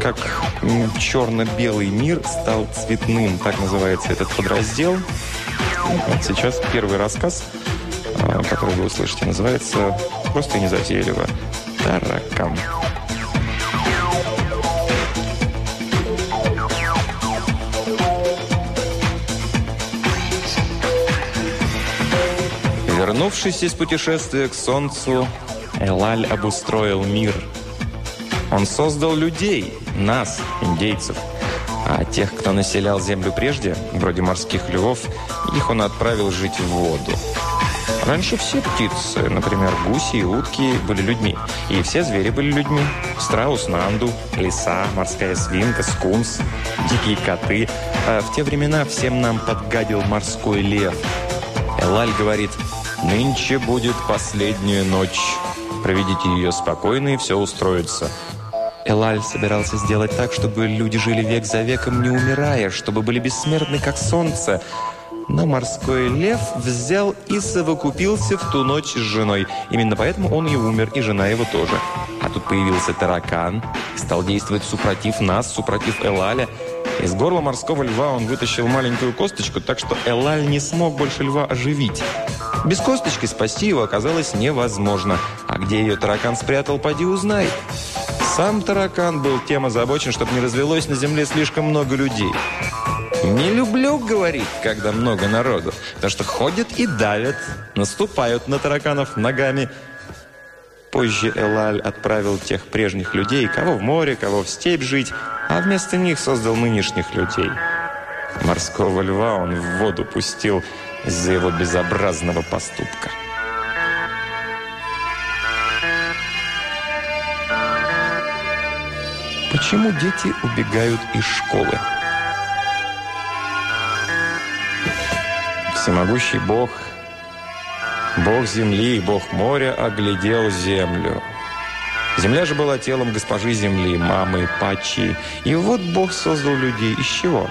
Как черно-белый мир стал цветным, так называется этот подраздел. Вот сейчас первый рассказ, а, который вы услышите, называется просто и незатейливо «Таракан». Вернувшись из путешествия к Солнцу, Элаль обустроил мир. Он создал людей, нас, индейцев. А тех, кто населял землю прежде, вроде морских львов, их он отправил жить в воду. Раньше все птицы, например, гуси и утки, были людьми. И все звери были людьми. Страус, нанду, лиса, морская свинка, скунс, дикие коты. А в те времена всем нам подгадил морской лев. Элаль говорит, «Нынче будет последняя ночь. Проведите ее спокойно, и все устроится». Элаль собирался сделать так, чтобы люди жили век за веком, не умирая, чтобы были бессмертны, как солнце. Но морской лев взял и совокупился в ту ночь с женой. Именно поэтому он и умер, и жена его тоже. А тут появился таракан, стал действовать супротив нас, супротив Элаля. Из горла морского льва он вытащил маленькую косточку, так что Элаль не смог больше льва оживить. Без косточки спасти его оказалось невозможно. А где ее таракан спрятал, поди узнай. Сам таракан был тем озабочен, чтобы не развелось на земле слишком много людей. «Не люблю, — говорит, — когда много народу, потому что ходят и давят, наступают на тараканов ногами». Позже Элаль отправил тех прежних людей, кого в море, кого в степь жить, а вместо них создал нынешних людей. Морского льва он в воду пустил из-за его безобразного поступка. Почему дети убегают из школы? Всемогущий Бог, Бог земли и Бог моря оглядел землю. Земля же была телом госпожи земли, мамы Пачи. И вот Бог создал людей из чего?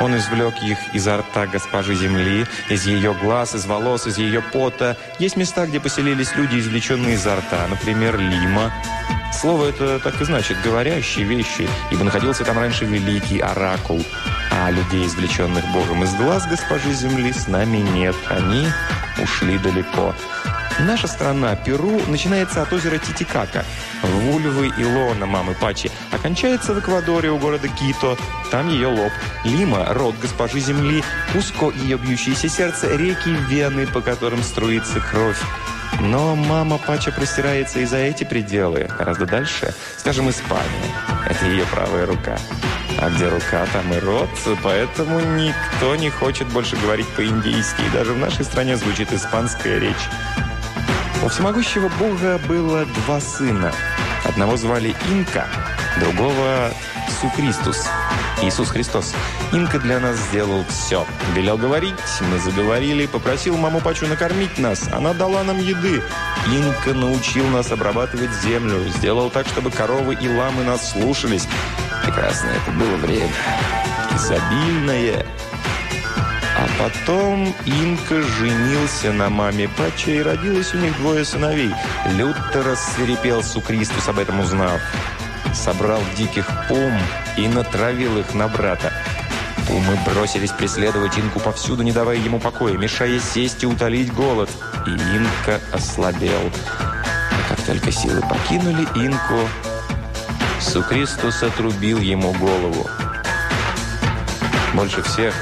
Он извлек их изо рта госпожи земли, из ее глаз, из волос, из ее пота. Есть места, где поселились люди, извлеченные изо рта, например, Лима. Слово это так и значит «говорящие вещи», ибо находился там раньше великий оракул. А людей, извлеченных Богом из глаз госпожи земли, с нами нет. Они ушли далеко. Наша страна, Перу, начинается от озера Титикака, Вульвы и Лона, мамы Пачи, окончается в Эквадоре у города Кито, там ее лоб. Лима – род госпожи Земли, Куско – ее бьющееся сердце, реки – вены, по которым струится кровь. Но мама Пача простирается и за эти пределы, гораздо дальше. Скажем, Испания. Это ее правая рука. А где рука, там и рот. Поэтому никто не хочет больше говорить по-индийски. И даже в нашей стране звучит испанская речь. У всемогущего Бога было два сына. Одного звали Инка, другого Сукристус. Иисус Христос. Инка для нас сделал все. Велел говорить, мы заговорили, попросил маму Пачу накормить нас. Она дала нам еды. Инка научил нас обрабатывать землю. Сделал так, чтобы коровы и ламы нас слушались. Прекрасное это было время. Изобильное. А потом Инка женился на маме Пача, и родилось у них двое сыновей. Люто рассверепел Сукристус, об этом узнав. Собрал диких пум и натравил их на брата. Пумы бросились преследовать Инку повсюду, не давая ему покоя, мешая сесть и утолить голод. И Инка ослабел. А как только силы покинули Инку, Сукристус отрубил ему голову. Больше всех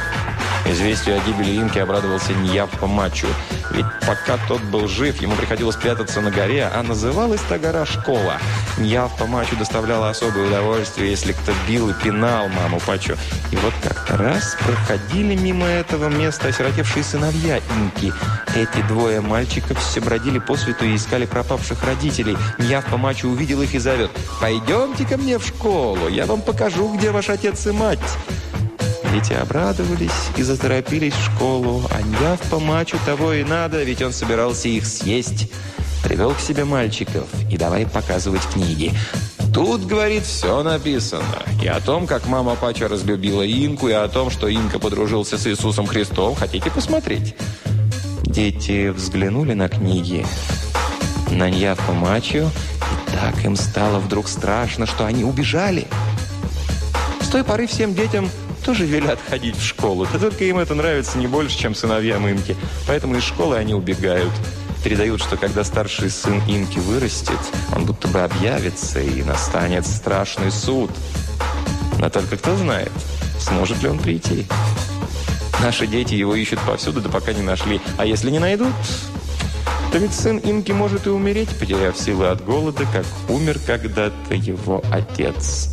Известию о гибели Инки обрадовался Ньяппа Мачу. Ведь пока тот был жив, ему приходилось прятаться на горе, а называлась та гора Школа. Ньяппа Мачу доставляла особое удовольствие, если кто бил и пинал маму Пачу. И вот как-то раз проходили мимо этого места осиротевшие сыновья Инки. Эти двое мальчиков все бродили по свету и искали пропавших родителей. Ньяппа Мачу увидел их и зовет «Пойдемте ко мне в школу, я вам покажу, где ваш отец и мать». Дети обрадовались и заторопились в школу. А Ньяв по мачу того и надо, ведь он собирался их съесть. Привел к себе мальчиков и давай показывать книги. Тут, говорит, все написано. И о том, как мама Пача разлюбила Инку, и о том, что Инка подружился с Иисусом Христом. Хотите посмотреть? Дети взглянули на книги, на Ньяфа Мачу, и так им стало вдруг страшно, что они убежали. С той поры всем детям тоже велят ходить в школу. Да только им это нравится не больше, чем сыновьям Имки. Поэтому из школы они убегают. Передают, что когда старший сын Имки вырастет, он будто бы объявится, и настанет страшный суд. Но только кто знает, сможет ли он прийти. Наши дети его ищут повсюду, да пока не нашли. А если не найдут, то ведь сын Имки может и умереть, потеряв силы от голода, как умер когда-то его отец.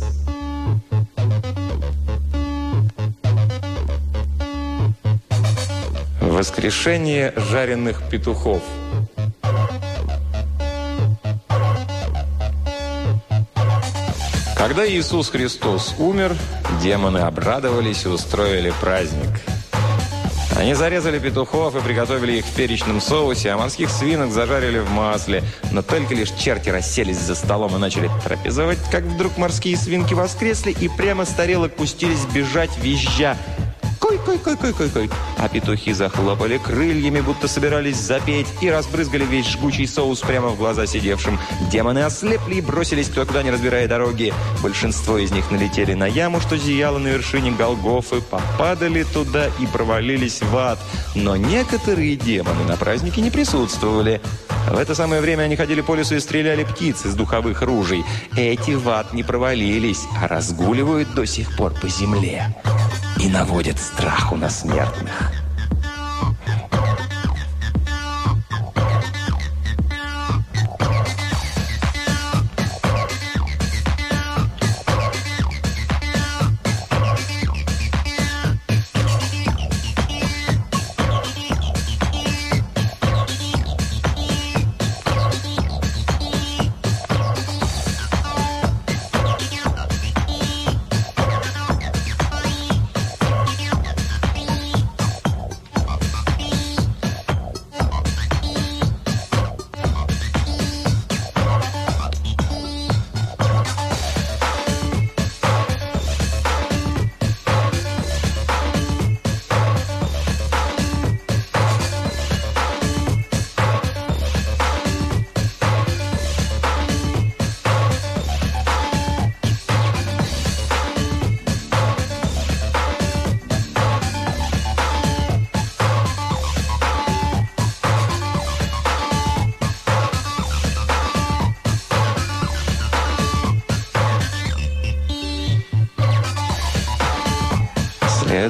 Воскрешение жареных петухов – Когда Иисус Христос умер, демоны обрадовались и устроили праздник. Они зарезали петухов и приготовили их в перечном соусе, а морских свинок зажарили в масле. Но только лишь черти расселись за столом и начали трапезовать, как вдруг морские свинки воскресли и прямо с тарелок пустились бежать, визжа. Кой-кой-кой-кой-кой-кой. А петухи захлопали крыльями, будто собирались запеть, и разбрызгали весь жгучий соус прямо в глаза сидевшим. Демоны ослепли и бросились кто куда, не разбирая дороги. Большинство из них налетели на яму, что зияло на вершине Голгофы, попадали туда и провалились в ад. Но некоторые демоны на празднике не присутствовали. В это самое время они ходили по лесу и стреляли птиц из духовых ружей. Эти в ад не провалились, а разгуливают до сих пор по земле и наводят страху на смертных.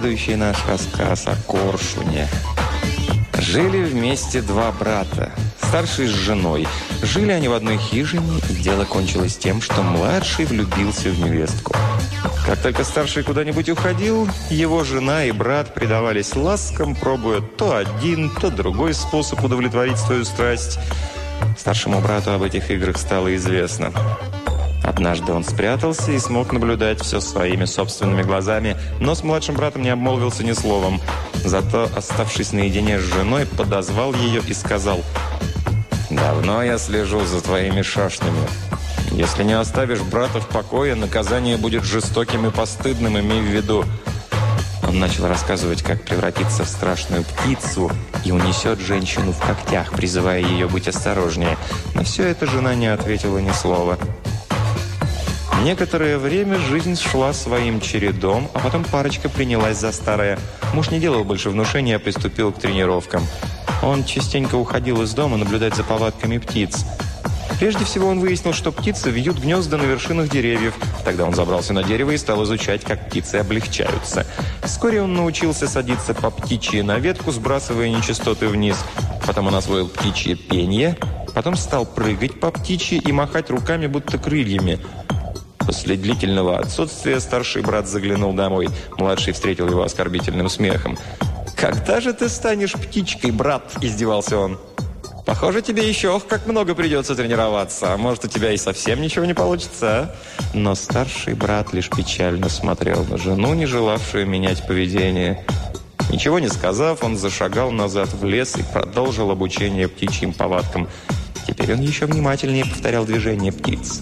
Следующий наш рассказ о Коршуне. Жили вместе два брата, старший с женой. Жили они в одной хижине, и дело кончилось тем, что младший влюбился в невестку. Как только старший куда-нибудь уходил, его жена и брат предавались ласкам, пробуя то один, то другой способ удовлетворить свою страсть. Старшему брату об этих играх стало известно. Однажды он спрятался и смог наблюдать все своими собственными глазами, но с младшим братом не обмолвился ни словом. Зато, оставшись наедине с женой, подозвал ее и сказал «Давно я слежу за твоими шашнями. Если не оставишь брата в покое, наказание будет жестоким и постыдным, имей в виду». Он начал рассказывать, как превратиться в страшную птицу и унесет женщину в когтях, призывая ее быть осторожнее. На все это жена не ответила ни слова. Некоторое время жизнь шла своим чередом, а потом парочка принялась за старое. Муж не делал больше внушения, а приступил к тренировкам. Он частенько уходил из дома наблюдать за повадками птиц. Прежде всего он выяснил, что птицы вьют гнезда на вершинах деревьев. Тогда он забрался на дерево и стал изучать, как птицы облегчаются. Вскоре он научился садиться по птичьи на ветку, сбрасывая нечистоты вниз. Потом он освоил птичье пение, потом стал прыгать по птичьи и махать руками, будто крыльями – После длительного отсутствия старший брат заглянул домой. Младший встретил его оскорбительным смехом. «Когда же ты станешь птичкой, брат?» – издевался он. «Похоже, тебе еще ох, как много придется тренироваться. А может, у тебя и совсем ничего не получится, а?» Но старший брат лишь печально смотрел на жену, не желавшую менять поведение. Ничего не сказав, он зашагал назад в лес и продолжил обучение птичьим повадкам. Теперь он еще внимательнее повторял движения птиц.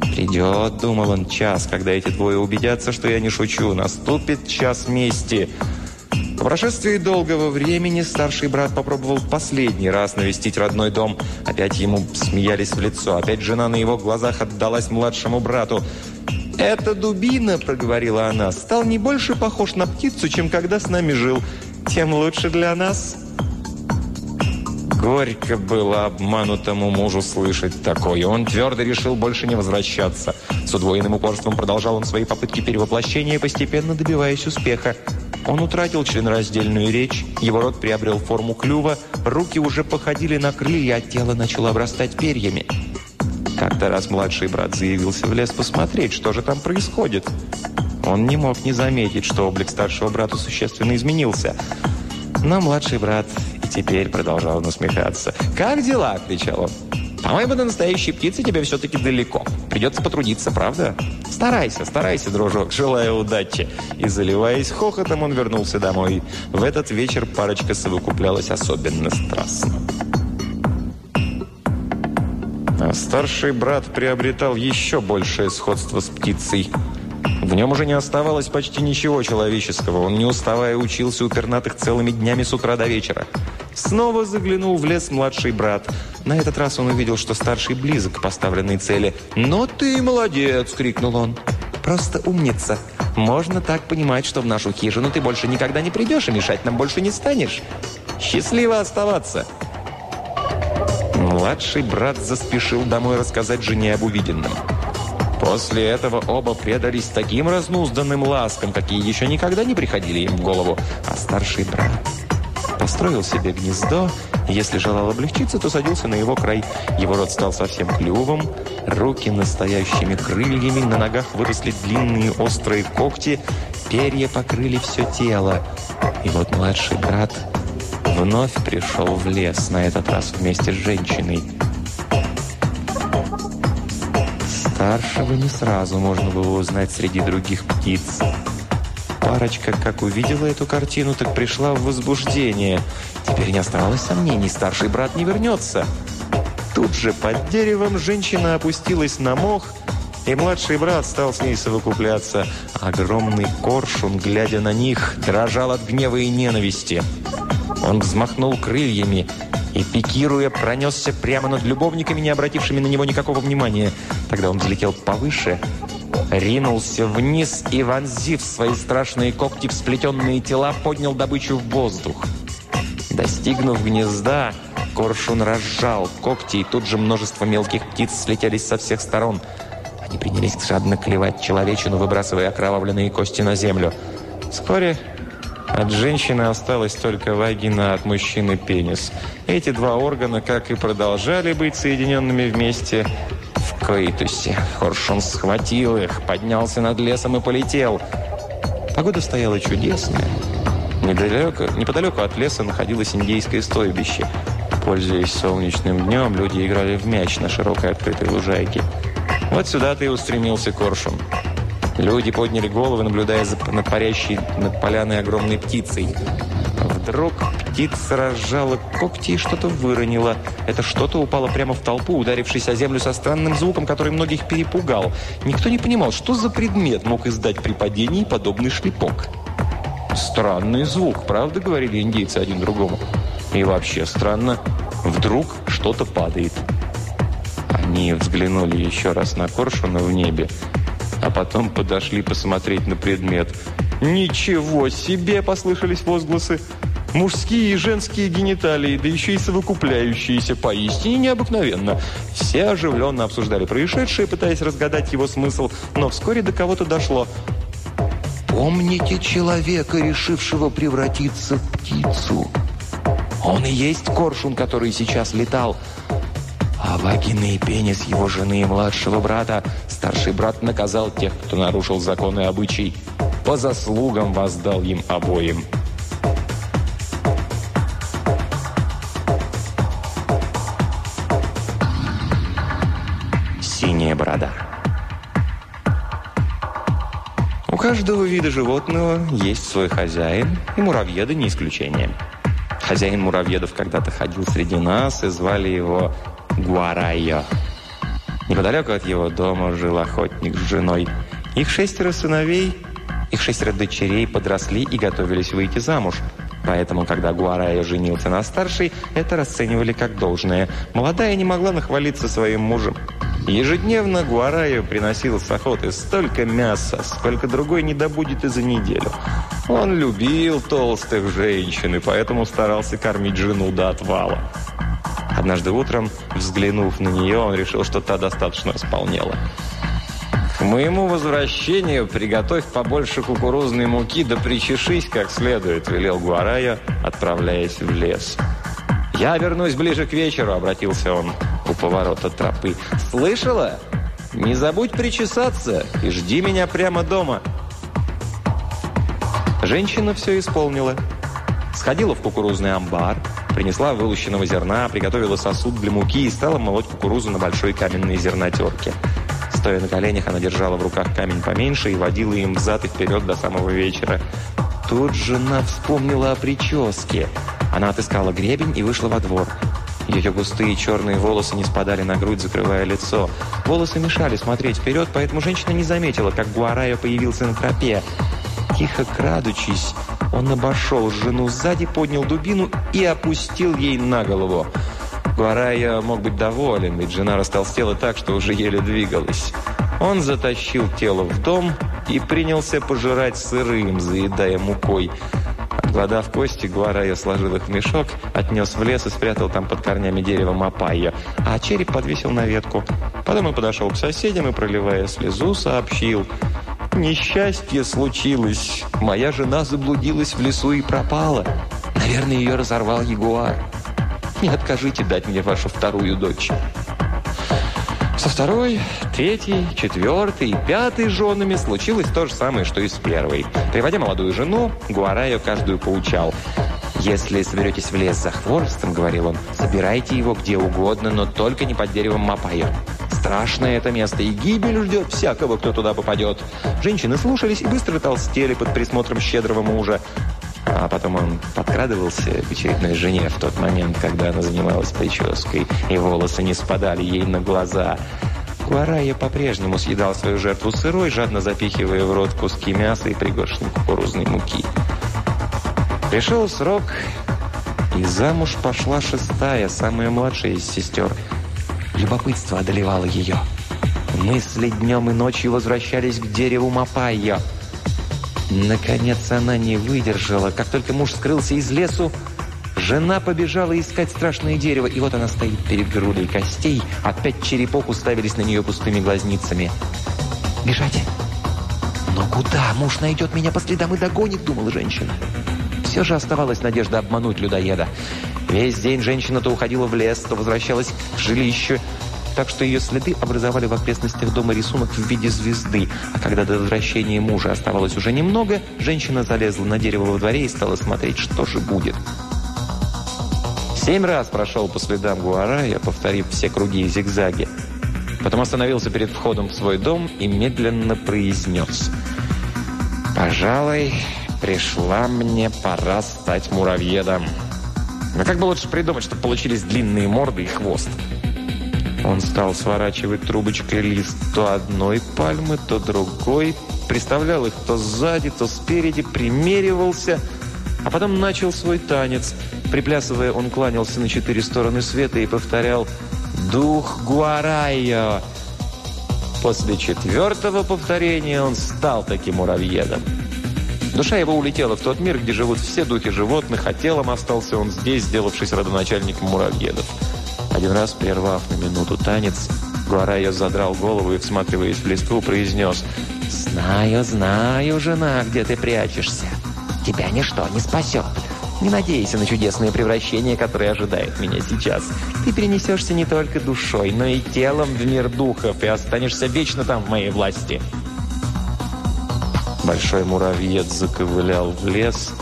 «Придет, — думал он, — час, когда эти двое убедятся, что я не шучу. Наступит час мести». прошествии долгого времени старший брат попробовал в последний раз навестить родной дом. Опять ему смеялись в лицо. Опять жена на его глазах отдалась младшему брату. «Эта дубина, — проговорила она, — стал не больше похож на птицу, чем когда с нами жил. Тем лучше для нас». Горько было обманутому мужу слышать такое. Он твердо решил больше не возвращаться. С удвоенным упорством продолжал он свои попытки перевоплощения, постепенно добиваясь успеха. Он утратил членораздельную речь, его рот приобрел форму клюва, руки уже походили на крылья, а тело начало обрастать перьями. Как-то раз младший брат заявился в лес посмотреть, что же там происходит. Он не мог не заметить, что облик старшего брата существенно изменился. Но младший брат теперь продолжал насмехаться. «Как дела?» – кричал он. «По-моему, до настоящей птицы тебе все-таки далеко. Придется потрудиться, правда? Старайся, старайся, дружок, желаю удачи». И, заливаясь хохотом, он вернулся домой. В этот вечер парочка совокуплялась особенно страстно. А старший брат приобретал еще большее сходство с птицей. В нем уже не оставалось почти ничего человеческого. Он, не уставая, учился у пернатых целыми днями с утра до вечера. Снова заглянул в лес младший брат. На этот раз он увидел, что старший близок к поставленной цели. «Но ты молодец!» – крикнул он. «Просто умница! Можно так понимать, что в нашу хижину ты больше никогда не придешь и мешать нам больше не станешь. Счастливо оставаться!» Младший брат заспешил домой рассказать жене об увиденном. После этого оба предались таким разнузданным ласкам, какие еще никогда не приходили им в голову. А старший брат построил себе гнездо, и если желал облегчиться, то садился на его край. Его рот стал совсем клювом, руки настоящими крыльями, на ногах выросли длинные острые когти, перья покрыли все тело. И вот младший брат вновь пришел в лес, на этот раз вместе с женщиной. Старшего не сразу можно было узнать среди других птиц. Парочка, как увидела эту картину, так пришла в возбуждение. Теперь не оставалось сомнений, старший брат не вернется. Тут же под деревом женщина опустилась на мох, и младший брат стал с ней совокупляться. Огромный коршун, глядя на них, дрожал от гнева и ненависти. Он взмахнул крыльями и, пикируя, пронесся прямо над любовниками, не обратившими на него никакого внимания. Тогда он взлетел повыше, ринулся вниз и, вонзив свои страшные когти в сплетенные тела, поднял добычу в воздух. Достигнув гнезда, коршун разжал когти, и тут же множество мелких птиц слетелись со всех сторон. Они принялись жадно клевать человечину, выбрасывая окровавленные кости на землю. Вскоре от женщины осталась только вагина, от мужчины пенис. Эти два органа, как и продолжали быть соединенными вместе в коитусе. Хоршун схватил их, поднялся над лесом и полетел. Погода стояла чудесная. Недалеко, неподалеку от леса находилось индейское стойбище. Пользуясь солнечным днем, люди играли в мяч на широкой открытой лужайке. Вот сюда-то и устремился коршун. Люди подняли головы, наблюдая за парящей над поляной огромной птицей. Вдруг птица разжала когти и что-то выронила. Это что-то упало прямо в толпу, ударившись о землю со странным звуком, который многих перепугал. Никто не понимал, что за предмет мог издать при падении подобный шлепок. «Странный звук, правда?» — говорили индейцы один другому. «И вообще странно. Вдруг что-то падает». Они взглянули еще раз на коршуна в небе а потом подошли посмотреть на предмет. «Ничего себе!» – послышались возгласы. Мужские и женские гениталии, да еще и совокупляющиеся, поистине необыкновенно. Все оживленно обсуждали происшедшее, пытаясь разгадать его смысл, но вскоре до кого-то дошло. «Помните человека, решившего превратиться в птицу? Он и есть коршун, который сейчас летал. А вагины и пенис его жены и младшего брата старший брат наказал тех, кто нарушил законы и обычай. По заслугам воздал им обоим. Синяя борода. У каждого вида животного есть свой хозяин, и муравьеды не исключение. Хозяин муравьедов когда-то ходил среди нас, и звали его Гуарайо. Неподалеку от его дома жил охотник с женой. Их шестеро сыновей Их шестеро дочерей подросли и готовились выйти замуж. Поэтому, когда Гуарая женился на старшей, это расценивали как должное. Молодая не могла нахвалиться своим мужем. Ежедневно Гуараю приносил с охоты столько мяса, сколько другой не добудет и за неделю. Он любил толстых женщин и поэтому старался кормить жену до отвала. Однажды утром, взглянув на нее, он решил, что та достаточно располнела. «К моему возвращению приготовь побольше кукурузной муки, да причешись как следует», – велел Гуарая, отправляясь в лес. «Я вернусь ближе к вечеру», – обратился он у поворота тропы. «Слышала? Не забудь причесаться и жди меня прямо дома». Женщина все исполнила. Сходила в кукурузный амбар, принесла вылущенного зерна, приготовила сосуд для муки и стала молоть кукурузу на большой каменной зернотерке. Стоя на коленях, она держала в руках камень поменьше и водила им взад и вперед до самого вечера. Тут жена вспомнила о прическе. Она отыскала гребень и вышла во двор. Ее густые черные волосы не спадали на грудь, закрывая лицо. Волосы мешали смотреть вперед, поэтому женщина не заметила, как Гуарайо появился на тропе. Тихо крадучись, он обошел жену сзади, поднял дубину и опустил ей на голову. Гуарайо мог быть доволен, ведь жена растолстела так, что уже еле двигалась. Он затащил тело в дом и принялся пожирать сырым, заедая мукой. Обглодав кости, Гуарайо сложил их в мешок, отнес в лес и спрятал там под корнями дерева мапайя, а череп подвесил на ветку. Потом он подошел к соседям и, проливая слезу, сообщил – Несчастье случилось. Моя жена заблудилась в лесу и пропала. Наверное, ее разорвал ягуар. Не откажите дать мне вашу вторую дочь. Со второй, третьей, четвертой и пятой женами случилось то же самое, что и с первой. Приводя молодую жену, Гуарайо каждую поучал. «Если соберетесь в лес за хворостом, — говорил он, — собирайте его где угодно, но только не под деревом Мапайо. Страшное это место, и гибель ждет всякого, кто туда попадет. Женщины слушались и быстро толстели под присмотром щедрого мужа. А потом он подкрадывался к очередной жене в тот момент, когда она занималась прической, и волосы не спадали ей на глаза. Гуарайя по-прежнему съедал свою жертву сырой, жадно запихивая в рот куски мяса и пригоршни кукурузной муки. Пришел срок, и замуж пошла шестая, самая младшая из сестер – Любопытство одолевало ее. Мысли днем и ночью возвращались к дереву Мапайо. Наконец она не выдержала. Как только муж скрылся из лесу, жена побежала искать страшное дерево, и вот она стоит перед грудой костей, а пять черепок уставились на нее пустыми глазницами. «Бежать?» «Но куда? Муж найдет меня по следам и догонит», — думала женщина. Все же оставалась надежда обмануть людоеда. Весь день женщина то уходила в лес, то возвращалась к жилищу, так что ее следы образовали в окрестностях дома рисунок в виде звезды. А когда до возвращения мужа оставалось уже немного, женщина залезла на дерево во дворе и стала смотреть, что же будет. Семь раз прошел по следам Гуарая, повторив все круги и зигзаги. Потом остановился перед входом в свой дом и медленно произнес. «Пожалуй, пришла мне пора стать муравьедом». Но как бы лучше придумать, чтобы получились длинные морды и хвост? Он стал сворачивать трубочкой лист то одной пальмы, то другой, приставлял их то сзади, то спереди, примеривался, а потом начал свой танец. Приплясывая, он кланялся на четыре стороны света и повторял «Дух Гуарайо!». После четвертого повторения он стал таким муравьедом. Душа его улетела в тот мир, где живут все духи животных, а телом остался он здесь, сделавшись родоначальником муравьедов. Один раз, прервав на минуту танец, Гуарайо задрал голову и, всматриваясь в листву, произнес «Знаю, знаю, жена, где ты прячешься. Тебя ничто не спасет. Не надейся на чудесное превращение, которое ожидает меня сейчас. Ты перенесешься не только душой, но и телом в мир духов и останешься вечно там в моей власти». Большой муравьед заковылял в лес,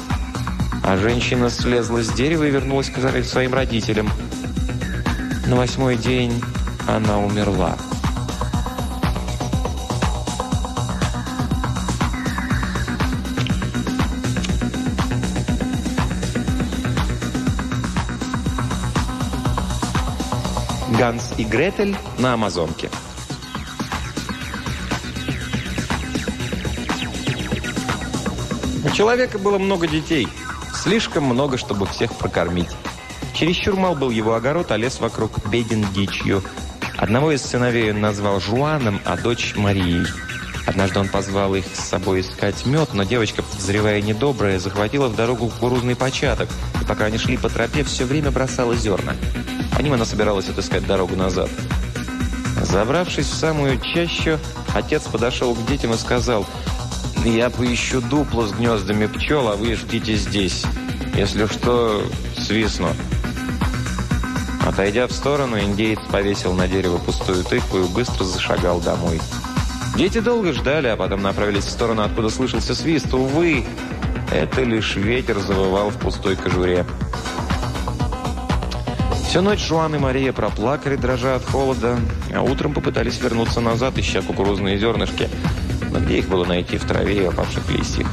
а женщина слезла с дерева и вернулась к своим родителям. На восьмой день она умерла. Ганс и Гретель на Амазонке. Человека было много детей. Слишком много, чтобы всех прокормить. Чересчур мал был его огород, а лес вокруг беден дичью. Одного из сыновей он назвал Жуаном, а дочь Марией. Однажды он позвал их с собой искать мед, но девочка, подозревая недоброе, захватила в дорогу кукурузный початок, и пока они шли по тропе, все время бросала зерна. По ним она собиралась отыскать дорогу назад. Забравшись в самую чащу, отец подошел к детям и сказал, «Я поищу дупло с гнездами пчел, а вы ждите здесь. Если что, свистну». Отойдя в сторону, индеец повесил на дерево пустую тыкву и быстро зашагал домой. Дети долго ждали, а потом направились в сторону, откуда слышался свист. Увы, это лишь ветер завывал в пустой кожуре. Всю ночь Жуан и Мария проплакали, дрожа от холода, а утром попытались вернуться назад, ища кукурузные зернышки. Где их было найти в траве и опавших листьях?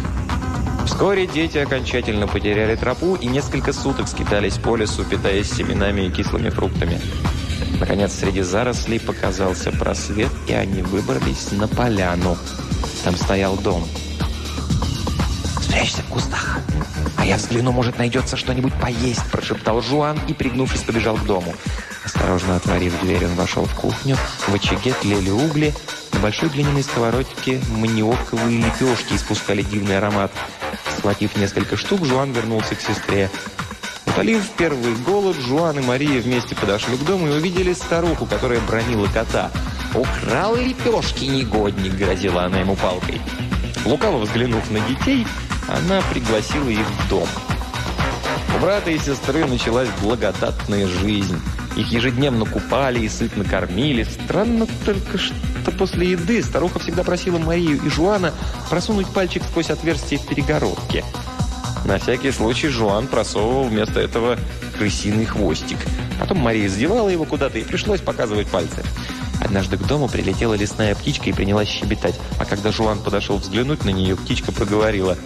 Вскоре дети окончательно потеряли тропу и несколько суток скитались по лесу, питаясь семенами и кислыми фруктами. Наконец, среди зарослей показался просвет, и они выбрались на поляну. Там стоял дом. «Спрячься в кустах, а я взгляну, может, найдется что-нибудь поесть», прошептал Жуан и, пригнувшись, побежал к дому. Осторожно отворив дверь, он вошел в кухню. В очаге тлели угли. Большой глиняной сковородке маниоковые лепешки испускали дивный аромат. Схватив несколько штук, Жуан вернулся к сестре. Утолив первый голод, Жуан и Мария вместе подошли к дому и увидели старуху, которая бронила кота. «Украл лепешки, негодник!» – грозила она ему палкой. Лукаво взглянув на детей, она пригласила их в дом. У брата и сестры началась благодатная жизнь. Их ежедневно купали и сытно кормили. Странно только, что после еды старуха всегда просила Марию и Жуана просунуть пальчик сквозь отверстие в перегородке – на всякий случай Жуан просовывал вместо этого крысиный хвостик. Потом Мария сдевала его куда-то и пришлось показывать пальцы. Однажды к дому прилетела лесная птичка и принялась щебетать. А когда Жуан подошел взглянуть на нее, птичка проговорила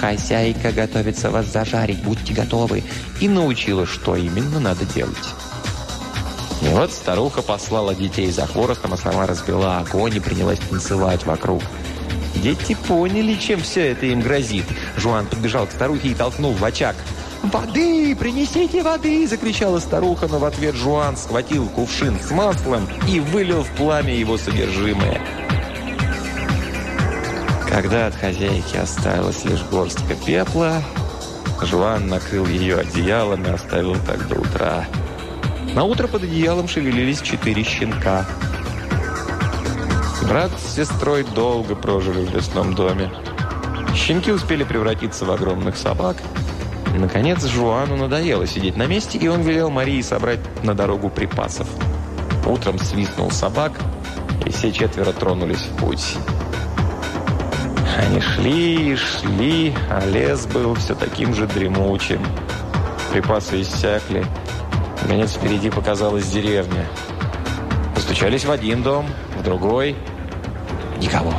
«Хозяйка готовится вас зажарить, будьте готовы!» и научила, что именно надо делать. И вот старуха послала детей за хворостом, а сама разбила огонь и принялась танцевать вокруг. Дети поняли, чем все это им грозит. Жуан подбежал к старухе и толкнул в очаг. «Воды! Принесите воды!» – закричала старуха, но в ответ Жуан схватил кувшин с маслом и вылил в пламя его содержимое. Когда от хозяйки осталась лишь горстка пепла, Жуан накрыл ее одеялом и оставил так до утра. На утро под одеялом шевелились четыре щенка – Брат с сестрой долго прожили в лесном доме. Щенки успели превратиться в огромных собак. Наконец, Жуану надоело сидеть на месте, и он велел Марии собрать на дорогу припасов. Утром свистнул собак, и все четверо тронулись в путь. Они шли и шли, а лес был все таким же дремучим. Припасы иссякли. Наконец, впереди показалась деревня. Постучались в один дом, в другой – Никого.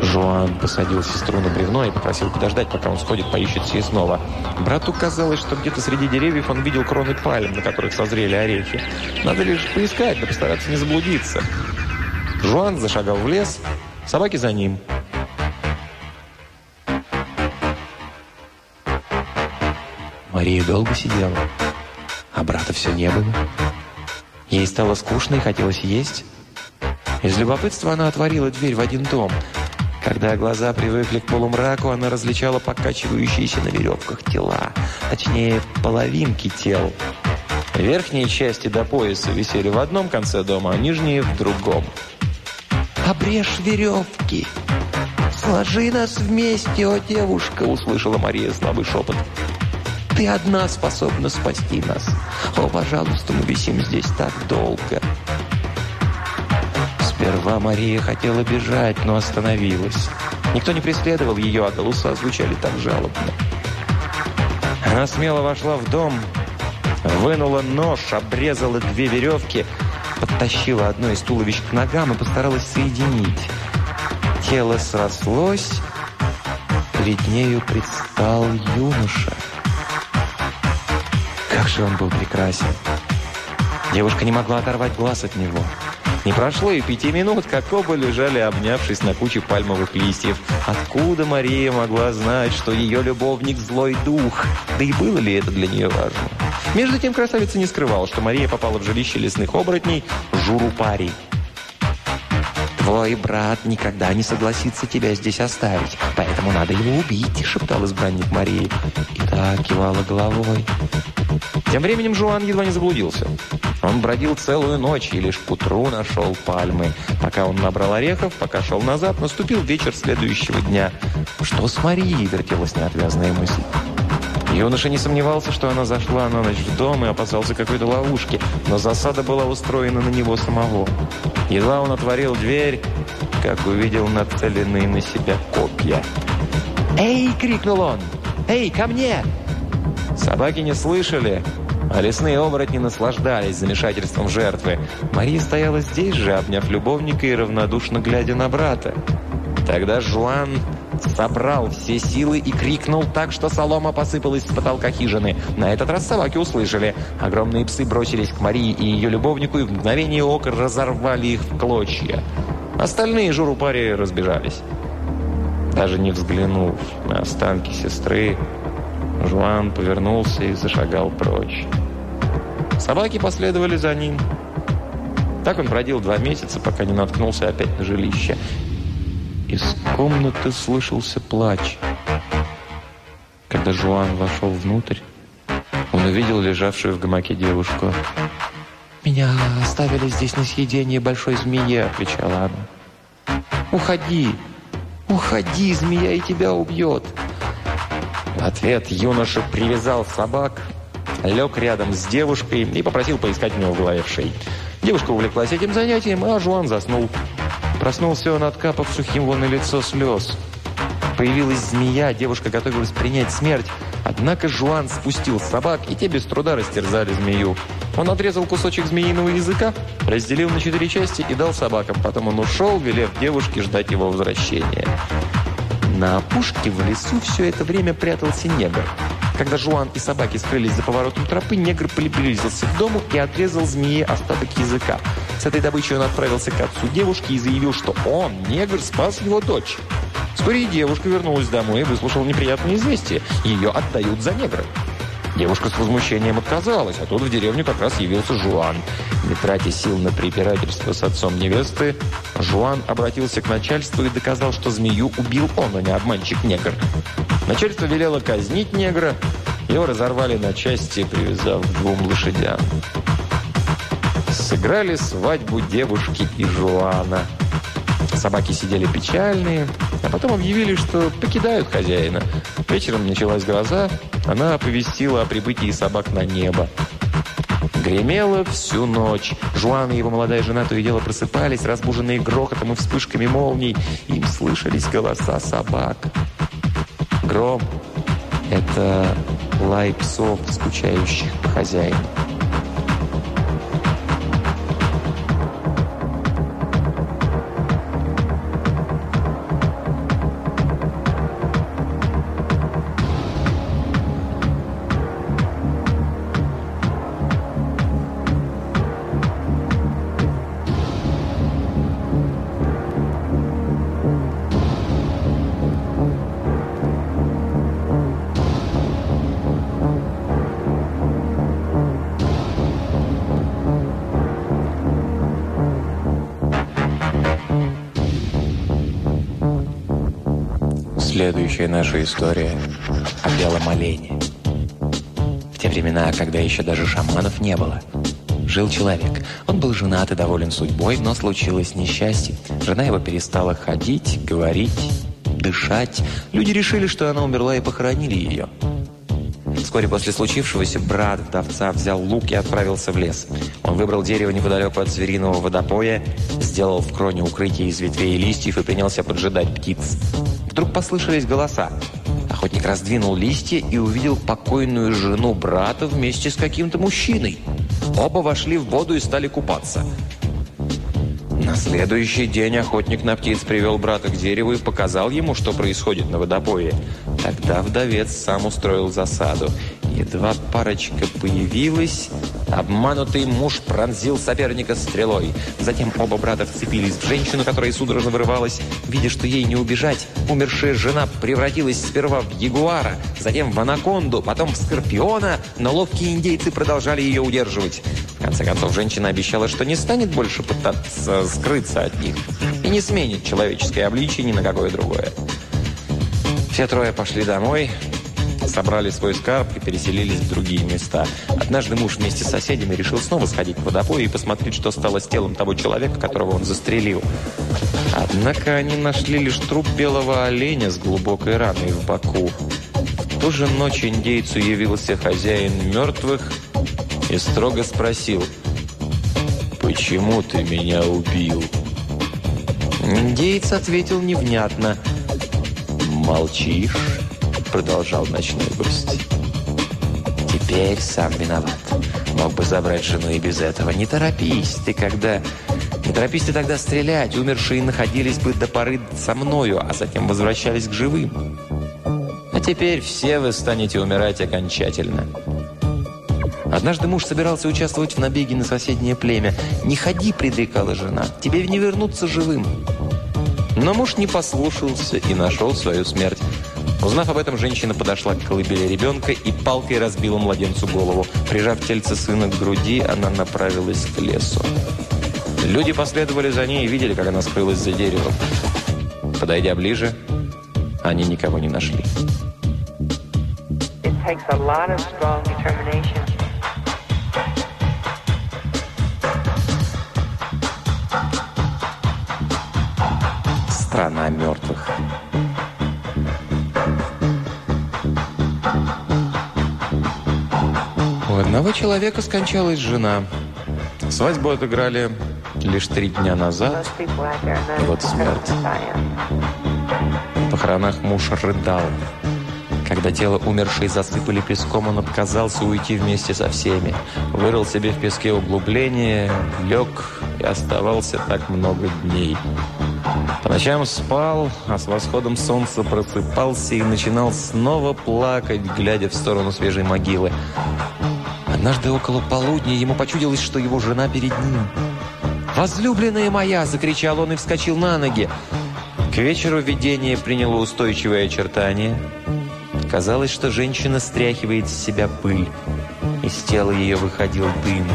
Жуан посадил сестру на бревно и попросил подождать, пока он сходит, поищет снова. Брату казалось, что где-то среди деревьев он видел кроны пальм, на которых созрели орехи. Надо лишь поискать, да постараться не заблудиться. Жуан зашагал в лес, собаки за ним. Мария долго сидела, а брата все не было. Ей стало скучно и хотелось есть. Из любопытства она отворила дверь в один дом. Когда глаза привыкли к полумраку, она различала покачивающиеся на веревках тела. Точнее, половинки тел. Верхние части до пояса висели в одном конце дома, а нижние в другом. «Обрежь веревки! Сложи нас вместе, о девушка!» услышала Мария слабый шепот. «Ты одна способна спасти нас! О, пожалуйста, мы висим здесь так долго!» Сперва Мария хотела бежать, но остановилась. Никто не преследовал ее, а голоса звучали так жалобно. Она смело вошла в дом, вынула нож, обрезала две веревки, подтащила одно из туловищ к ногам и постаралась соединить. Тело срослось, перед нею предстал юноша. Как же он был прекрасен! Девушка не могла оторвать глаз от него – Не прошло и пяти минут, как оба лежали, обнявшись на куче пальмовых листьев. Откуда Мария могла знать, что ее любовник – злой дух? Да и было ли это для нее важно? Между тем красавица не скрывала, что Мария попала в жилище лесных оборотней Журупари. «Твой брат никогда не согласится тебя здесь оставить, поэтому надо его убить», – шептал избранник Марии. И так кивала головой. Тем временем Жуан едва не заблудился. Он бродил целую ночь и лишь к утру нашел пальмы. Пока он набрал орехов, пока шел назад, наступил вечер следующего дня. «Что с Марией?» – вертелась неотвязная мысль. Юноша не сомневался, что она зашла на ночь в дом и опасался какой-то ловушки, но засада была устроена на него самого. Едва он отворил дверь, как увидел нацеленные на себя копья. «Эй!» — крикнул он. «Эй, ко мне!» Собаки не слышали, а лесные оборотни наслаждались замешательством жертвы. Мария стояла здесь же, обняв любовника и равнодушно глядя на брата. Тогда Жуан собрал все силы и крикнул так, что солома посыпалась с потолка хижины. На этот раз собаки услышали. Огромные псы бросились к Марии и ее любовнику и в мгновение ока разорвали их в клочья. Остальные журупари разбежались. Даже не взглянув на останки сестры, Жуан повернулся и зашагал прочь. Собаки последовали за ним. Так он бродил два месяца, пока не наткнулся опять на жилище. Из комнаты слышался плач. Когда Жуан вошел внутрь, он увидел лежавшую в гамаке девушку. «Меня оставили здесь на съедение большой змеи», — кричала она. «Уходи! Уходи, змея и тебя убьет!» В ответ юноша привязал собак, лег рядом с девушкой и попросил поискать у него в голове шеи. Девушка увлеклась этим занятием, а Жуан заснул. Проснулся он от капов сухим его на лицо слез. Появилась змея, девушка готовилась принять смерть. Однако Жуан спустил собак, и те без труда растерзали змею. Он отрезал кусочек змеиного языка, разделил на четыре части и дал собакам. Потом он ушел, велев девушке ждать его возвращения. На опушке в лесу все это время прятался негр. Когда Жуан и собаки скрылись за поворотом тропы, негр приблизился к дому и отрезал змее остаток языка. С этой добычей он отправился к отцу девушки и заявил, что он, негр, спас его дочь. Вскоре девушка вернулась домой и выслушала неприятное известие. Ее отдают за негра. Девушка с возмущением отказалась, а тут в деревню как раз явился Жуан. Не тратя сил на препирательство с отцом невесты, Жуан обратился к начальству и доказал, что змею убил он, а не обманщик-негр. Начальство велело казнить негра, его разорвали на части, привязав к двум лошадям. Сыграли свадьбу девушки и Жуана. Собаки сидели печальные, а потом объявили, что покидают хозяина. Вечером началась гроза, она оповестила о прибытии собак на небо. Гремело всю ночь. Жуан и его молодая жена то и дело просыпались, разбуженные грохотом и вспышками молний. Им слышались голоса собак. Гром — это лай псов, скучающих по хозяину. Следующая наша история о белом олене. В те времена, когда еще даже шаманов не было, жил человек. Он был женат и доволен судьбой, но случилось несчастье. Жена его перестала ходить, говорить, дышать. Люди решили, что она умерла и похоронили ее. Вскоре после случившегося брат вдовца взял лук и отправился в лес. Он выбрал дерево неподалеку от звериного водопоя, сделал в кроне укрытие из ветвей и листьев и принялся поджидать птиц. Вдруг послышались голоса. Охотник раздвинул листья и увидел покойную жену брата вместе с каким-то мужчиной. Оба вошли в воду и стали купаться. На следующий день охотник на птиц привел брата к дереву и показал ему, что происходит на водопое. Тогда вдовец сам устроил засаду. Едва парочка появилась, Обманутый муж пронзил соперника стрелой. Затем оба брата вцепились в женщину, которая судорожно вырывалась. Видя, что ей не убежать, умершая жена превратилась сперва в ягуара, затем в анаконду, потом в скорпиона, но ловкие индейцы продолжали ее удерживать. В конце концов, женщина обещала, что не станет больше пытаться скрыться от них и не сменит человеческое обличие ни на какое другое. Все трое пошли домой, собрали свой скарб и переселились в другие места. Однажды муж вместе с соседями решил снова сходить в водопой и посмотреть, что стало с телом того человека, которого он застрелил. Однако они нашли лишь труп белого оленя с глубокой раной в боку. В ту же ночь индейцу явился хозяин мертвых и строго спросил, «Почему ты меня убил?» Индейец ответил невнятно, «Молчишь?» Продолжал ночной гость. «Теперь сам виноват. Мог бы забрать жену и без этого. Не торопись ты, когда... Не торопись ты тогда стрелять. Умершие находились бы до поры со мною, а затем возвращались к живым. А теперь все вы станете умирать окончательно». Однажды муж собирался участвовать в набеге на соседнее племя. «Не ходи», — предрекала жена, — «тебе не вернуться живым». Но муж не послушался и нашел свою смерть. Узнав об этом, женщина подошла к колыбели ребенка и палкой разбила младенцу голову. Прижав тельце сына к груди, она направилась к лесу. Люди последовали за ней и видели, как она скрылась за деревом. Подойдя ближе, они никого не нашли. Страна мертвых. Одного человека скончалась жена. Свадьбу отыграли лишь три дня назад. Вот смерть. На похоронах муж рыдал. Когда тело умершей засыпали песком, он отказался уйти вместе со всеми. Вырыл себе в песке углубление, лег и оставался так много дней. По ночам спал, а с восходом солнца просыпался и начинал снова плакать, глядя в сторону свежей могилы. Однажды около полудня ему почудилось, что его жена перед ним. «Возлюбленная моя!» – закричал он и вскочил на ноги. К вечеру видение приняло устойчивое очертание. Казалось, что женщина стряхивает с себя пыль. Из тела ее выходил дым.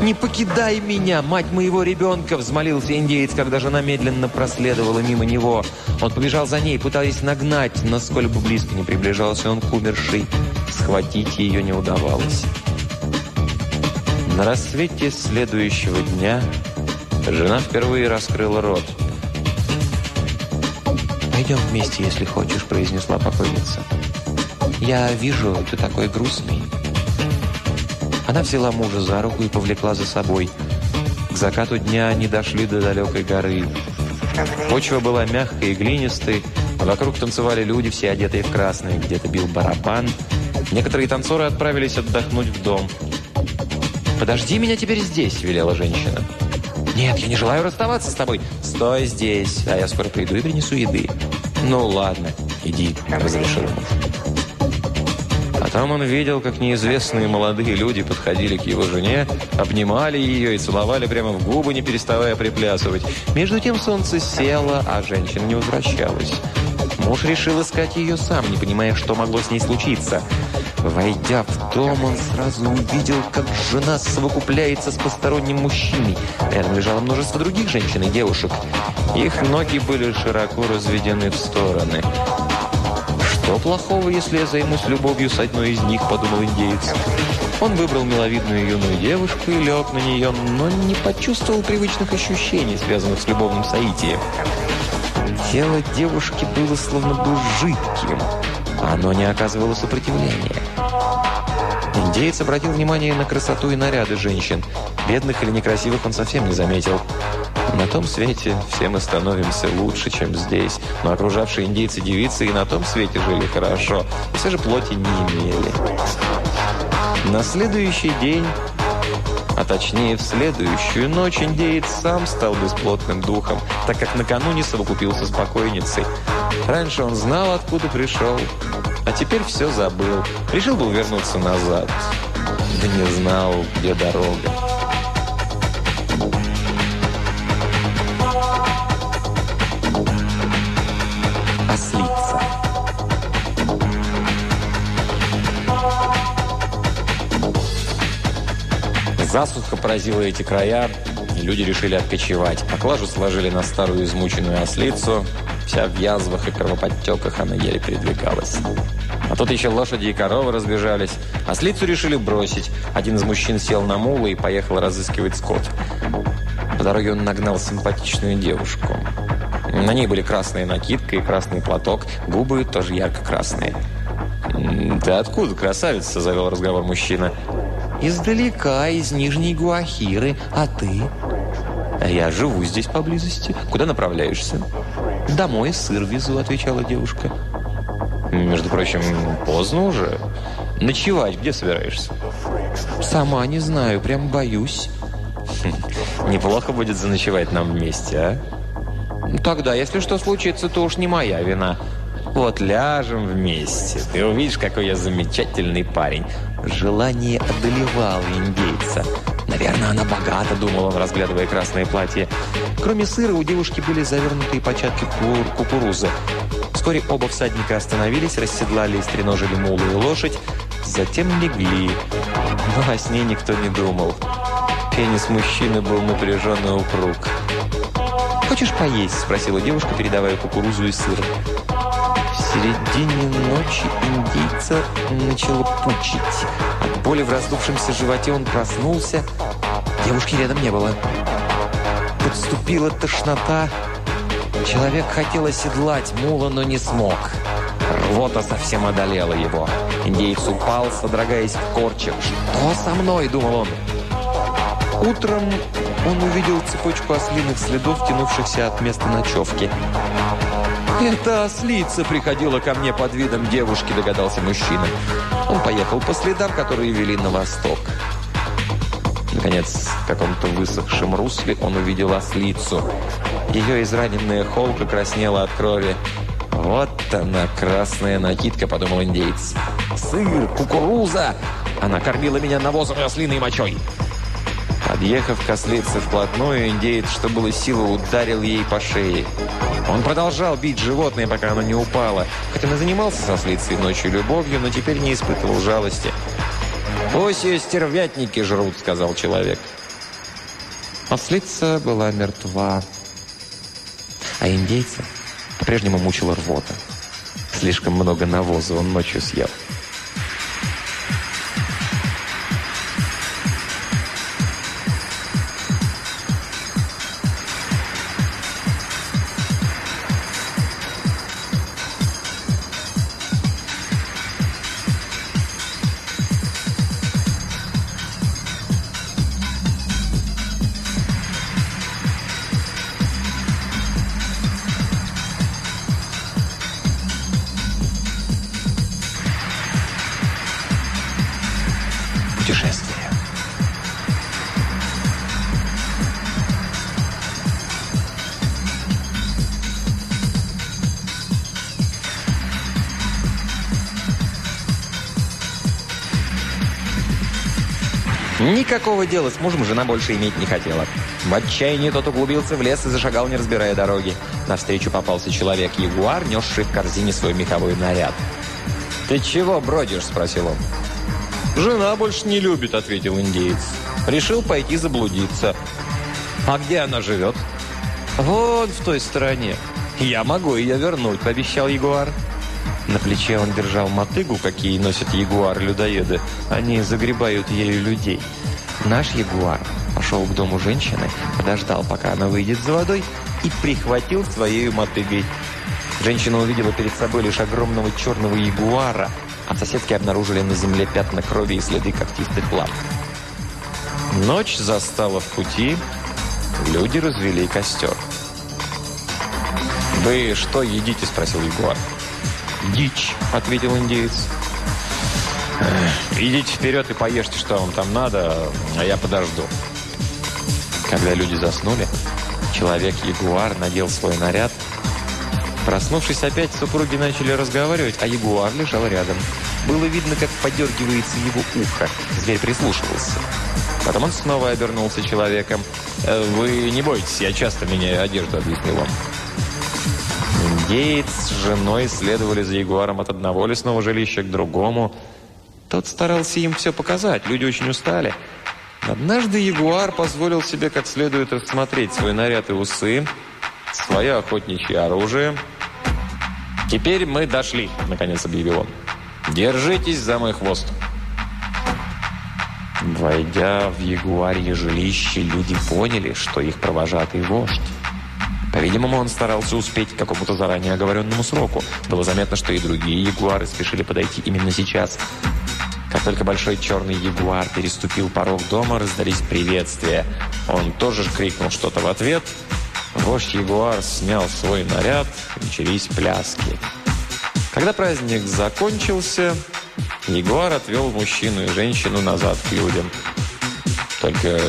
«Не покидай меня, мать моего ребенка!» – взмолился индеец, когда жена медленно проследовала мимо него. Он побежал за ней, пытаясь нагнать, но сколь бы близко не приближался он к умершей, схватить ее не удавалось. На рассвете следующего дня жена впервые раскрыла рот. «Пойдем вместе, если хочешь», – произнесла покойница. «Я вижу, ты такой грустный». Она взяла мужа за руку и повлекла за собой. К закату дня они дошли до далекой горы. Почва была мягкой и глинистой, вокруг танцевали люди, все одетые в красное, где-то бил барабан. Некоторые танцоры отправились отдохнуть в дом – «Подожди меня теперь здесь», – велела женщина. «Нет, я не желаю расставаться с тобой. Стой здесь, а я скоро приду и принесу еды». «Ну ладно, иди», – разрешил муж. Там он видел, как неизвестные молодые люди подходили к его жене, обнимали ее и целовали прямо в губы, не переставая приплясывать. Между тем солнце село, а женщина не возвращалась. Муж решил искать ее сам, не понимая, что могло с ней случиться – Войдя в дом, он сразу увидел, как жена совокупляется с посторонним мужчиной. Рядом лежало множество других женщин и девушек. Их ноги были широко разведены в стороны. «Что плохого, если я займусь любовью с одной из них?» – подумал индеец. Он выбрал миловидную юную девушку и лег на нее, но не почувствовал привычных ощущений, связанных с любовным соитием. Тело девушки было словно бы жидким – оно не оказывало сопротивления. Индеец обратил внимание на красоту и наряды женщин. Бедных или некрасивых он совсем не заметил. На том свете все мы становимся лучше, чем здесь. Но окружавшие индейцы девицы и на том свете жили хорошо. И все же плоти не имели. На следующий день, а точнее в следующую ночь, индеец сам стал бесплотным духом, так как накануне совокупился с покойницей. Раньше он знал, откуда пришел, а теперь все забыл. Решил был вернуться назад. да не знал, где дорога. Ослица. Засуха поразила эти края, люди решили откочевать. Поклажу сложили на старую измученную ослицу. Вся в язвах и кровоподтеках она еле передвигалась. А тут еще лошади и коровы разбежались. Ослицу решили бросить. Один из мужчин сел на мула и поехал разыскивать скот. По дороге он нагнал симпатичную девушку. На ней были красная накидка и красный платок, губы тоже ярко-красные. «Ты откуда, красавица?» – завел разговор мужчина. «Издалека, из Нижней Гуахиры. А ты?» «Я живу здесь поблизости. Куда направляешься?» «Домой сыр везу», – отвечала девушка. «Между прочим, поздно уже. Ночевать где собираешься?» «Сама не знаю, прям боюсь». «Неплохо будет заночевать нам вместе, а?» «Тогда, если что случится, то уж не моя вина». «Вот ляжем вместе. Ты увидишь, какой я замечательный парень». Желание одолевало индейца. «Наверное, она богата», — думал он, разглядывая красное платье. Кроме сыра, у девушки были завернутые початки кукурузы. Вскоре оба всадника остановились, расседлали и стреножили мулу и лошадь, затем легли. Но о сне никто не думал. Пенис мужчины был напряженный упруг. «Хочешь поесть?» – спросила девушка, передавая кукурузу и сыр. Середине ночи индейца начало пучить. От боли в раздувшемся животе он проснулся. Девушки рядом не было. Подступила тошнота. Человек хотел оседлать мула, но не смог. Рвота совсем одолела его. Индеец упал, содрогаясь в корчах. «Что со мной?» – думал он. Утром он увидел цепочку ослиных следов, тянувшихся от места ночевки. «Это ослица приходила ко мне под видом девушки», – догадался мужчина. Он поехал по следам, которые вели на восток. Наконец, в каком-то высохшем русле он увидел ослицу. Ее израненная холка краснела от крови. «Вот она, красная накидка», — подумал индейец. «Сыр, кукуруза!» Она кормила меня навозом и ослиной мочой. Подъехав к ослице вплотную, индеец, что было силы, ударил ей по шее. Он продолжал бить животное, пока оно не упало. Хоть он и занимался со ослицей ночью любовью, но теперь не испытывал жалости. «Пусть ее стервятники жрут», — сказал человек. Ослица была мертва, а индейца по-прежнему мучила рвота. Слишком много навоза он ночью съел. Никакого дела с мужем жена больше иметь не хотела. В отчаянии тот углубился в лес и зашагал, не разбирая дороги. Навстречу попался человек-ягуар, несший в корзине свой меховой наряд. «Ты чего бродишь?» – спросил он. «Жена больше не любит», – ответил индеец. «Решил пойти заблудиться». «А где она живет?» «Вон в той стороне». «Я могу ее вернуть», – пообещал ягуар. На плече он держал мотыгу, какие носят ягуары-людоеды. Они загребают ею людей. Наш ягуар пошел к дому женщины, подождал, пока она выйдет за водой, и прихватил своей мотыгой. Женщина увидела перед собой лишь огромного черного ягуара, а соседки обнаружили на земле пятна крови и следы когтистых лап. Ночь застала в пути, люди развели костер. «Вы что едите?» – спросил ягуар. «Дичь», — ответил индеец. «Идите вперед и поешьте, что вам там надо, а я подожду». Когда люди заснули, человек-ягуар надел свой наряд. Проснувшись опять, супруги начали разговаривать, а ягуар лежал рядом. Было видно, как подергивается его ухо. Зверь прислушивался. Потом он снова обернулся человеком. «Э, «Вы не бойтесь, я часто меняю одежду», — объяснил он. Индеец с женой следовали за ягуаром от одного лесного жилища к другому. Тот старался им все показать, люди очень устали. Однажды ягуар позволил себе как следует рассмотреть свой наряд и усы, свое охотничье оружие. «Теперь мы дошли», — наконец объявил он. «Держитесь за мой хвост». Войдя в ягуарье жилище, люди поняли, что их провожатый вождь. По-видимому, он старался успеть к какому-то заранее оговоренному сроку. Было заметно, что и другие ягуары спешили подойти именно сейчас. Как только большой черный ягуар переступил порог дома, раздались приветствия. Он тоже крикнул что-то в ответ. Вождь ягуар снял свой наряд, начались пляски. Когда праздник закончился, ягуар отвел мужчину и женщину назад к людям. «Только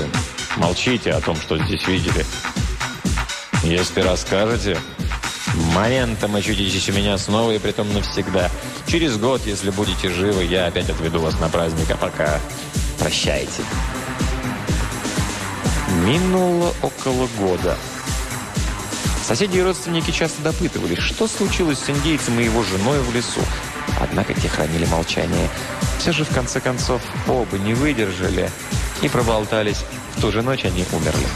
молчите о том, что здесь видели», если расскажете, моментом очутитесь у меня снова и притом навсегда. Через год, если будете живы, я опять отведу вас на праздник, а пока прощайте. Минуло около года. Соседи и родственники часто допытывались, что случилось с индейцем и его женой в лесу. Однако те хранили молчание. Все же, в конце концов, оба не выдержали и проболтались. В ту же ночь они умерли.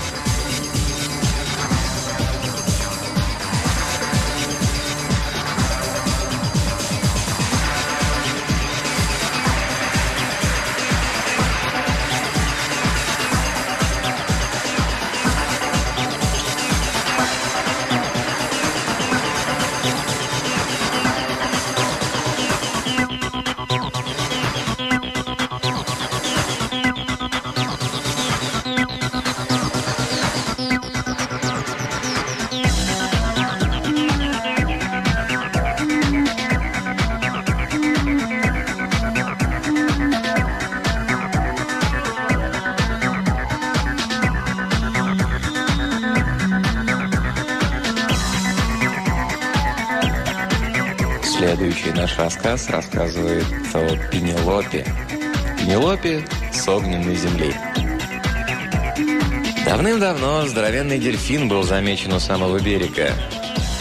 Огненной земли. Давным-давно здоровенный дельфин был замечен у самого берега.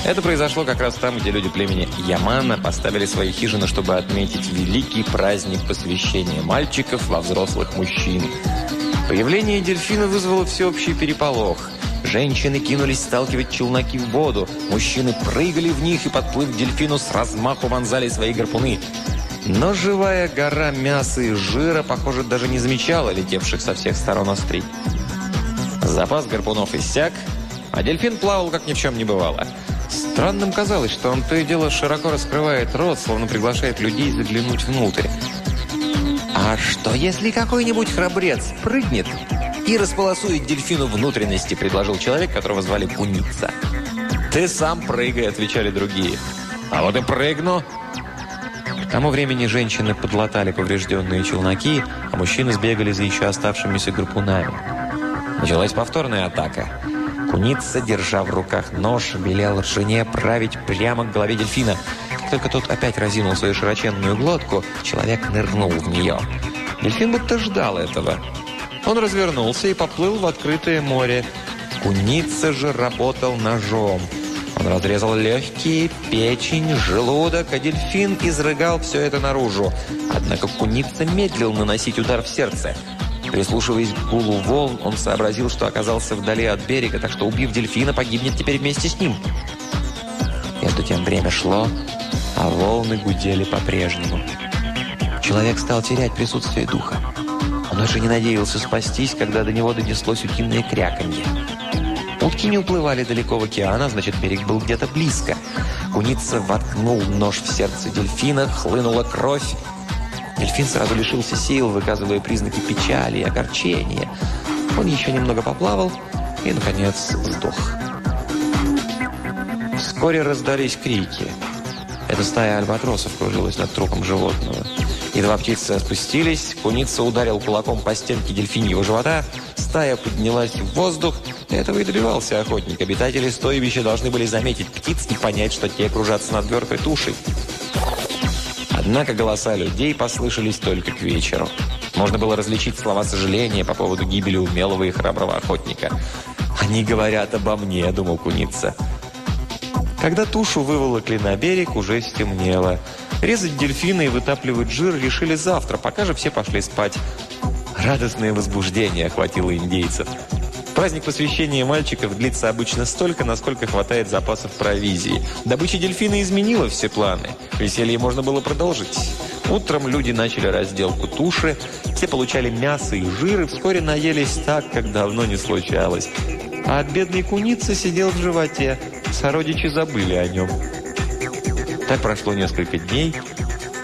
Это произошло как раз там, где люди племени Ямана поставили свои хижины, чтобы отметить великий праздник посвящения мальчиков во взрослых мужчин. Появление дельфина вызвало всеобщий переполох – Женщины кинулись сталкивать челноки в воду. Мужчины прыгали в них и, подплыв к дельфину, с размаху вонзали свои гарпуны. Но живая гора мяса и жира, похоже, даже не замечала летевших со всех сторон острий. Запас гарпунов иссяк, а дельфин плавал, как ни в чем не бывало. Странным казалось, что он то и дело широко раскрывает рот, словно приглашает людей заглянуть внутрь. А что, если какой-нибудь храбрец прыгнет и располосует дельфину внутренности», – предложил человек, которого звали Куница. «Ты сам прыгай», – отвечали другие. «А вот и прыгну». Тому времени женщины подлатали поврежденные челноки, а мужчины сбегали за еще оставшимися гарпунами. Началась повторная атака. Куница, держа в руках нож, велел жене править прямо к голове дельфина. Как только тот опять разинул свою широченную глотку, человек нырнул в нее. Дельфин будто ждал этого. Он развернулся и поплыл в открытое море. Куница же работал ножом. Он разрезал легкие, печень, желудок, а дельфин изрыгал все это наружу. Однако куница медлил наносить удар в сердце. Прислушиваясь к гулу волн, он сообразил, что оказался вдали от берега, так что, убив дельфина, погибнет теперь вместе с ним. Между тем время шло, а волны гудели по-прежнему. Человек стал терять присутствие духа. Он уже не надеялся спастись, когда до него донеслось утиное кряканье. Утки не уплывали далеко в океан, а значит, берег был где-то близко. Куница воткнул нож в сердце дельфина, хлынула кровь. Дельфин сразу лишился сил, выказывая признаки печали и огорчения. Он еще немного поплавал и, наконец, сдох. Вскоре раздались крики. Эта стая альбатросов кружилась над трупом животного. Едва птицы спустились, куница ударил кулаком по стенке дельфиньего живота, стая поднялась в воздух. Этого и добивался охотник. Обитатели стойбища должны были заметить птиц и понять, что те кружатся над мертвой тушей. Однако голоса людей послышались только к вечеру. Можно было различить слова сожаления по поводу гибели умелого и храброго охотника. «Они говорят обо мне», — думал Куница. Когда тушу выволокли на берег, уже стемнело. Резать дельфина и вытапливать жир решили завтра, пока же все пошли спать. Радостное возбуждение охватило индейцев. Праздник посвящения мальчиков длится обычно столько, насколько хватает запасов провизии. Добыча дельфина изменила все планы. Веселье можно было продолжить. Утром люди начали разделку туши, все получали мясо и жир, и вскоре наелись так, как давно не случалось. А от бедной куницы сидел в животе. Сородичи забыли о нем. Так прошло несколько дней.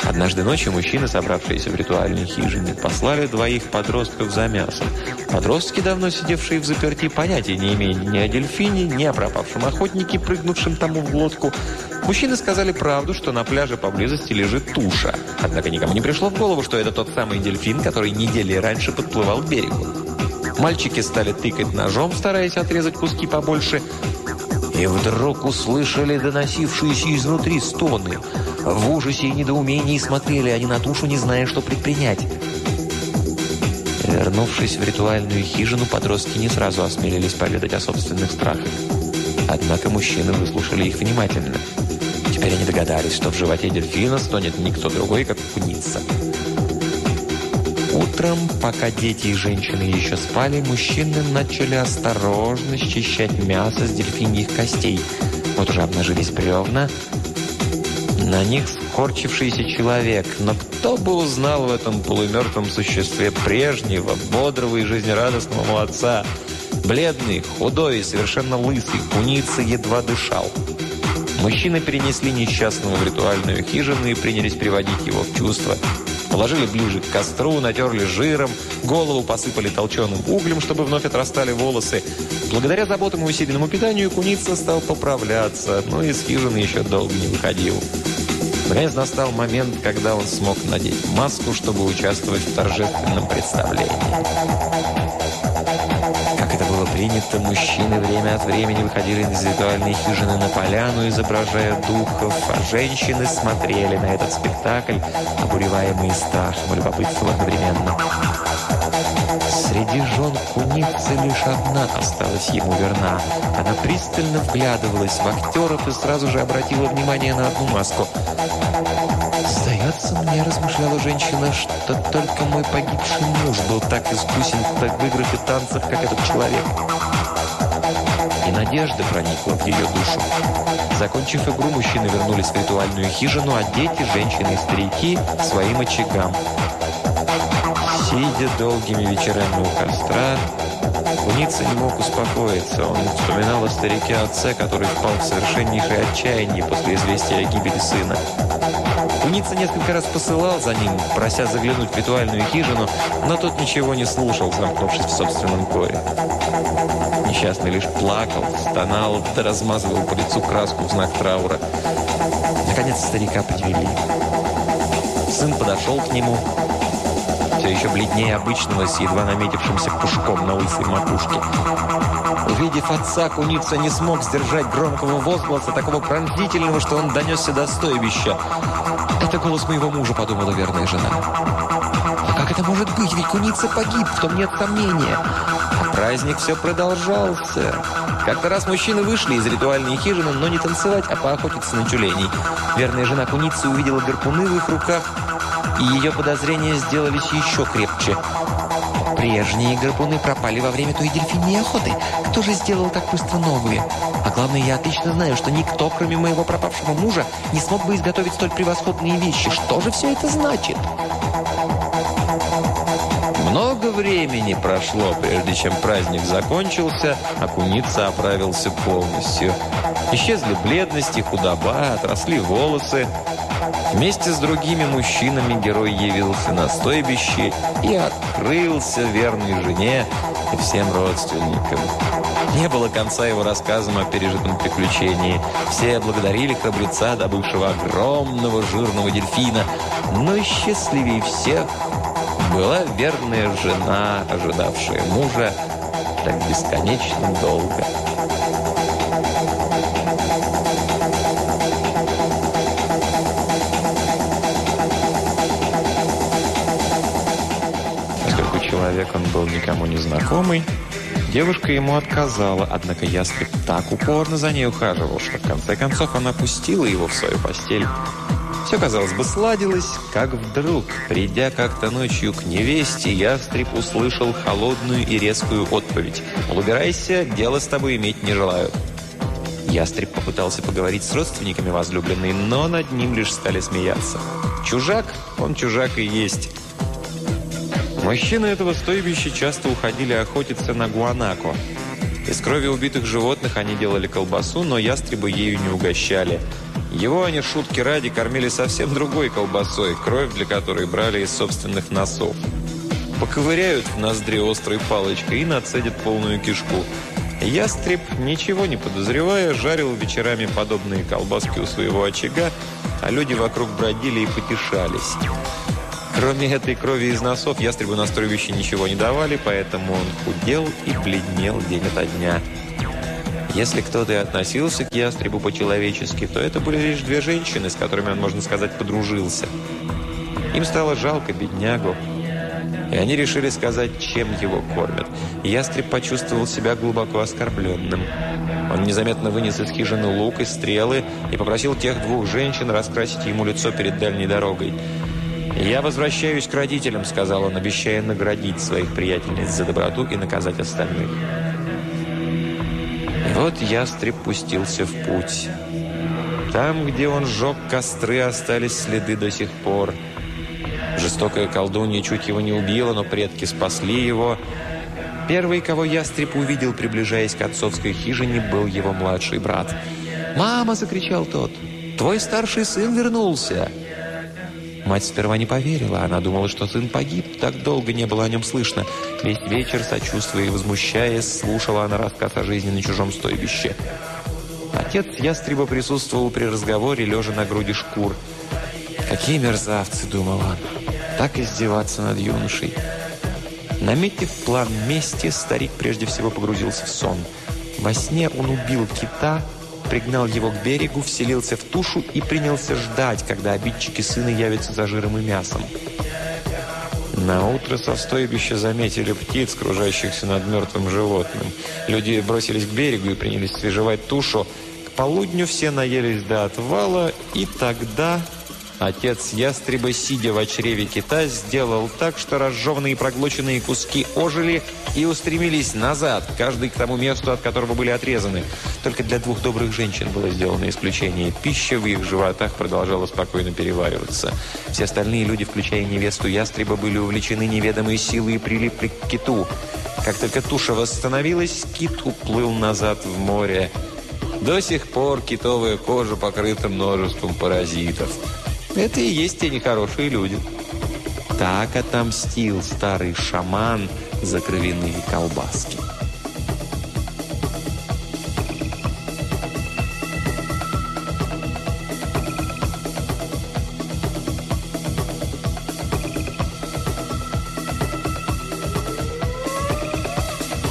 Однажды ночью мужчины, собравшиеся в ритуальной хижине, послали двоих подростков за мясом. Подростки, давно сидевшие в заперти, понятия не имея ни о дельфине, ни о пропавшем охотнике, прыгнувшем тому в глотку. Мужчины сказали правду, что на пляже поблизости лежит туша. Однако никому не пришло в голову, что это тот самый дельфин, который недели раньше подплывал к берегу. Мальчики стали тыкать ножом, стараясь отрезать куски побольше. И вдруг услышали доносившиеся изнутри стоны. В ужасе и недоумении смотрели они на тушу, не зная, что предпринять. Вернувшись в ритуальную хижину, подростки не сразу осмелились поведать о собственных страхах. Однако мужчины выслушали их внимательно. Теперь они догадались, что в животе дельфина стонет никто другой, как куница. Утром, пока дети и женщины еще спали, мужчины начали осторожно счищать мясо с дельфиньих костей. Вот уже обнажились бревна. На них скорчившийся человек. Но кто бы узнал в этом полумертвом существе прежнего, бодрого и жизнерадостного молодца? Бледный, худой и совершенно лысый, куница едва дышал. Мужчины перенесли несчастного в ритуальную хижину и принялись приводить его в чувство – Положили ближе к костру, натерли жиром, голову посыпали толченым углем, чтобы вновь отрастали волосы. Благодаря заботам и усиленному питанию куница стал поправляться, но из хижины еще долго не выходил. Наконец настал момент, когда он смог надеть маску, чтобы участвовать в торжественном представлении принято, мужчины время от времени выходили из ритуальной хижины на поляну, изображая духов, а женщины смотрели на этот спектакль, обуреваемые страхом и любопытством одновременно. Среди жен куницы лишь одна осталась ему верна. Она пристально вглядывалась в актеров и сразу же обратила внимание на одну маску – «Сдается мне, — размышляла женщина, — что только мой погибший муж был так искусен в играх и танцах, как этот человек». И надежда проникла в ее душу. Закончив игру, мужчины вернулись в ритуальную хижину, а дети, женщины и старики – своим очагам. Сидя долгими вечерами у костра, Куница не мог успокоиться. Он вспоминал о старике отце, который впал в совершеннейшее отчаяние после известия о гибели сына. Куница несколько раз посылал за ним, прося заглянуть в ритуальную хижину, но тот ничего не слушал, замкнувшись в собственном горе. Несчастный лишь плакал, стонал, да размазывал по лицу краску в знак траура. Наконец старика подвели. Сын подошел к нему, все еще бледнее обычного, с едва наметившимся пушком на лысой макушке. Увидев отца, куница не смог сдержать громкого возгласа, такого пронзительного, что он донесся до стойбища. «Это голос моего мужа», — подумала верная жена. «А как это может быть? Ведь куница погиб, в том нет сомнения». А праздник все продолжался. Как-то раз мужчины вышли из ритуальной хижины, но не танцевать, а поохотиться на тюленей. Верная жена куницы увидела гарпуны в их руках, и ее подозрения сделались еще крепче. Прежние гарпуны пропали во время той дельфиньей охоты. Кто же сделал так быстро новые? А главное, я отлично знаю, что никто, кроме моего пропавшего мужа, не смог бы изготовить столь превосходные вещи. Что же все это значит? Много времени прошло, прежде чем праздник закончился, а куница оправился полностью. Исчезли бледности, худоба, отросли волосы. Вместе с другими мужчинами герой явился на стойбище и открылся верной жене и всем родственникам. Не было конца его рассказам о пережитом приключении. Все благодарили храбреца, добывшего огромного жирного дельфина. Но счастливее всех была верная жена, ожидавшая мужа так бесконечно долго. Был никому не знакомый. Девушка ему отказала, однако ястреб так упорно за ней ухаживал, что в конце концов она пустила его в свою постель. Все, казалось бы, сладилось, как вдруг, придя как-то ночью к невесте, ястреб услышал холодную и резкую отповедь. «Мол, убирайся, дело с тобой иметь не желаю». Ястреб попытался поговорить с родственниками возлюбленной, но над ним лишь стали смеяться. Чужак, он чужак и есть. Мужчины этого стойбища часто уходили охотиться на гуанако. Из крови убитых животных они делали колбасу, но ястребы ею не угощали. Его они шутки ради кормили совсем другой колбасой, кровь для которой брали из собственных носов. Поковыряют в ноздре острой палочкой и нацедят полную кишку. Ястреб, ничего не подозревая, жарил вечерами подобные колбаски у своего очага, а люди вокруг бродили и потешались. Кроме этой крови из носов, ястребу на ничего не давали, поэтому он худел и бледнел день ото дня. Если кто-то и относился к ястребу по-человечески, то это были лишь две женщины, с которыми он, можно сказать, подружился. Им стало жалко беднягу, и они решили сказать, чем его кормят. Ястреб почувствовал себя глубоко оскорбленным. Он незаметно вынес из хижины лук и стрелы и попросил тех двух женщин раскрасить ему лицо перед дальней дорогой. «Я возвращаюсь к родителям», — сказал он, обещая наградить своих приятельниц за доброту и наказать остальных. Вот ястреб пустился в путь. Там, где он сжег костры, остались следы до сих пор. Жестокая колдунья чуть его не убила, но предки спасли его. Первый, кого ястреб увидел, приближаясь к отцовской хижине, был его младший брат. «Мама!» — закричал тот. «Твой старший сын вернулся!» Мать сперва не поверила. Она думала, что сын погиб. Так долго не было о нем слышно. Весь вечер, сочувствуя и возмущаясь, слушала она рассказ о жизни на чужом стойбище. Отец ястреба присутствовал при разговоре, лежа на груди шкур. «Какие мерзавцы!» — думал он. «Так издеваться над юношей!» Наметив план мести, старик прежде всего погрузился в сон. Во сне он убил кита, пригнал его к берегу, вселился в тушу и принялся ждать, когда обидчики сына явятся за жиром и мясом. На утро со стойбища заметили птиц, кружащихся над мертвым животным. Люди бросились к берегу и принялись свежевать тушу. К полудню все наелись до отвала, и тогда Отец ястреба, сидя в чреве кита, сделал так, что разжеванные и проглоченные куски ожили и устремились назад, каждый к тому месту, от которого были отрезаны. Только для двух добрых женщин было сделано исключение. Пища в их животах продолжала спокойно перевариваться. Все остальные люди, включая невесту ястреба, были увлечены неведомой силой и прилипли к киту. Как только туша восстановилась, кит уплыл назад в море. До сих пор китовая кожа покрыта множеством паразитов. Это и есть те нехорошие люди. Так отомстил старый шаман за кровяные колбаски.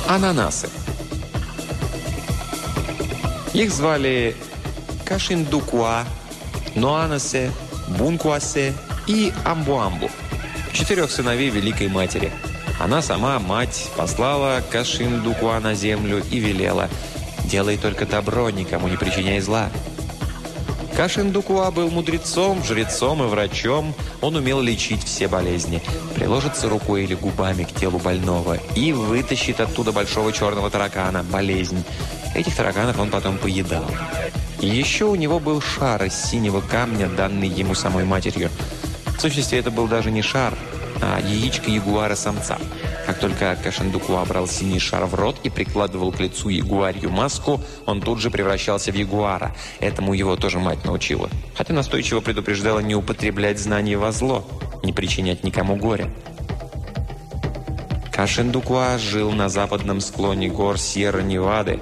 Ананасы. Их звали Кашиндукуа, Ноанасе, Бункуасе и Амбуамбу, четырех сыновей Великой Матери. Она сама, мать, послала Кашиндукуа на землю и велела «Делай только добро, никому не причиняй зла». Кашиндукуа был мудрецом, жрецом и врачом. Он умел лечить все болезни. Приложится рукой или губами к телу больного и вытащит оттуда большого черного таракана, болезнь. Этих тараканов он потом поедал. Еще у него был шар из синего камня, данный ему самой матерью. В сущности, это был даже не шар, а яичко ягуара-самца. Как только Кашендукуа брал синий шар в рот и прикладывал к лицу ягуарью маску, он тут же превращался в ягуара. Этому его тоже мать научила. Хотя настойчиво предупреждала не употреблять знания во зло, не причинять никому горя. Кашендукуа жил на западном склоне гор Сьерра-Невады,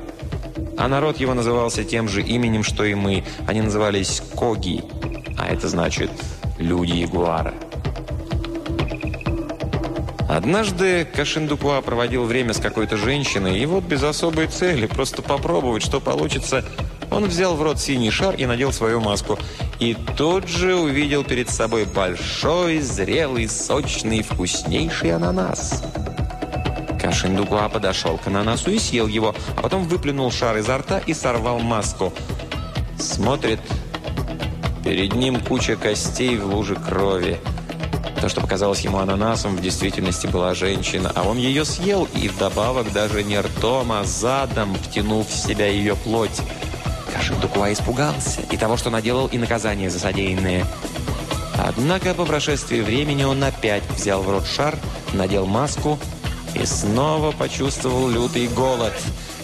а народ его назывался тем же именем, что и мы. Они назывались Коги, а это значит «люди-ягуара». Однажды Кашиндукуа проводил время с какой-то женщиной, и вот без особой цели, просто попробовать, что получится, он взял в рот синий шар и надел свою маску. И тут же увидел перед собой большой, зрелый, сочный, вкуснейший ананас. Кашиндукуа подошел к ананасу и съел его, а потом выплюнул шар изо рта и сорвал маску. Смотрит, перед ним куча костей в луже крови. То, что показалось ему ананасом, в действительности была женщина, а он ее съел и вдобавок даже не ртом, а задом, втянув в себя ее плоть. Кашиндукуа испугался и того, что наделал, и наказание за содеянное. Однако по прошествии времени он опять взял в рот шар, надел маску и снова почувствовал лютый голод.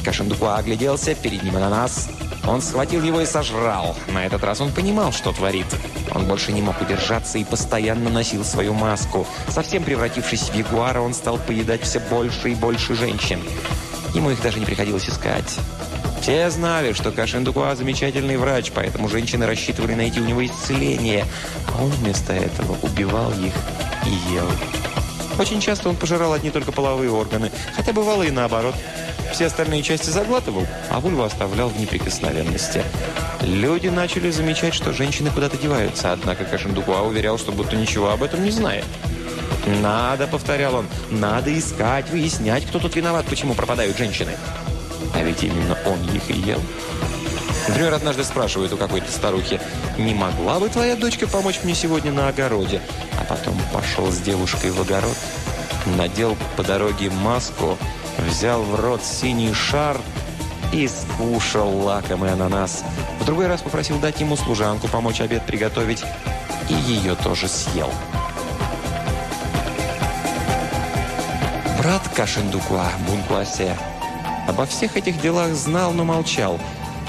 Кашандукуа огляделся, перед ним ананас. Он схватил его и сожрал. На этот раз он понимал, что творит. Он больше не мог удержаться и постоянно носил свою маску. Совсем превратившись в ягуара, он стал поедать все больше и больше женщин. Ему их даже не приходилось искать. Все знали, что Кашиндукуа замечательный врач, поэтому женщины рассчитывали найти у него исцеление, а он вместо этого убивал их и ел. Очень часто он пожирал одни только половые органы, хотя бывало и наоборот. Все остальные части заглатывал, а вульву оставлял в неприкосновенности. Люди начали замечать, что женщины куда-то деваются, однако Кашиндукуа уверял, что будто ничего об этом не знает. «Надо», — повторял он, — «надо искать, выяснять, кто тут виноват, почему пропадают женщины». А ведь именно он их и ел. Например, однажды спрашивают у какой-то старухи, «Не могла бы твоя дочка помочь мне сегодня на огороде?» А потом пошел с девушкой в огород, надел по дороге маску, взял в рот синий шар и скушал лакомый ананас. В другой раз попросил дать ему служанку помочь обед приготовить, и ее тоже съел. Брат Кашендукуа, Бункуасе, Обо всех этих делах знал, но молчал.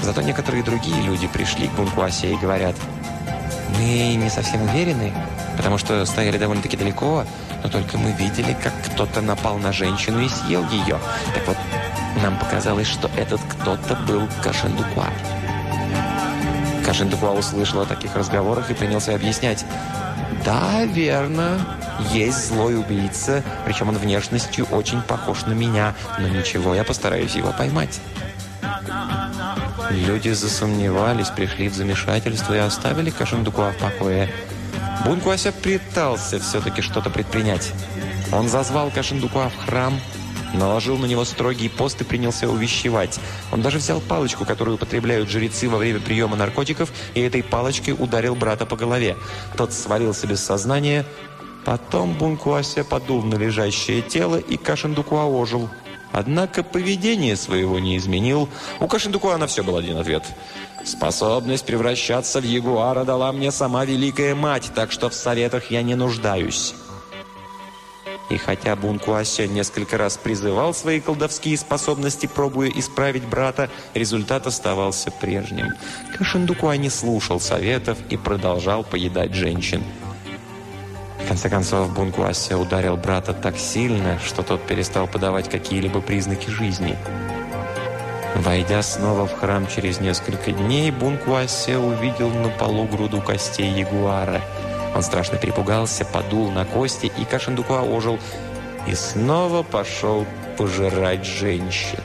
Зато некоторые другие люди пришли к Бункуасе и говорят, «Мы не совсем уверены, потому что стояли довольно-таки далеко, но только мы видели, как кто-то напал на женщину и съел ее. Так вот, нам показалось, что этот кто-то был Кашендукуа». Кашендукуа услышал о таких разговорах и принялся объяснять, «Да, верно. Есть злой убийца, причем он внешностью очень похож на меня, но ничего, я постараюсь его поймать». Люди засомневались, пришли в замешательство и оставили Кашиндукуа в покое. Бункуася пытался все-таки что-то предпринять. Он зазвал Кашиндукуа в храм, наложил на него строгий пост и принялся увещевать. Он даже взял палочку, которую употребляют жрецы во время приема наркотиков, и этой палочкой ударил брата по голове. Тот свалился без сознания. Потом Бункуася подул на лежащее тело, и Кашиндукуа ожил. Однако поведение своего не изменил. У Кашиндукуа на все был один ответ. «Способность превращаться в ягуара дала мне сама Великая Мать, так что в советах я не нуждаюсь». И хотя Бункуася несколько раз призывал свои колдовские способности, пробуя исправить брата, результат оставался прежним. Кашиндукуа не слушал советов и продолжал поедать женщин. Конце концов, Бункуася ударил брата так сильно, что тот перестал подавать какие-либо признаки жизни. Войдя снова в храм через несколько дней, Бункуася увидел на полу груду костей ягуара – он страшно перепугался, подул на кости, и Кашиндукуа ожил и снова пошел пожирать женщин.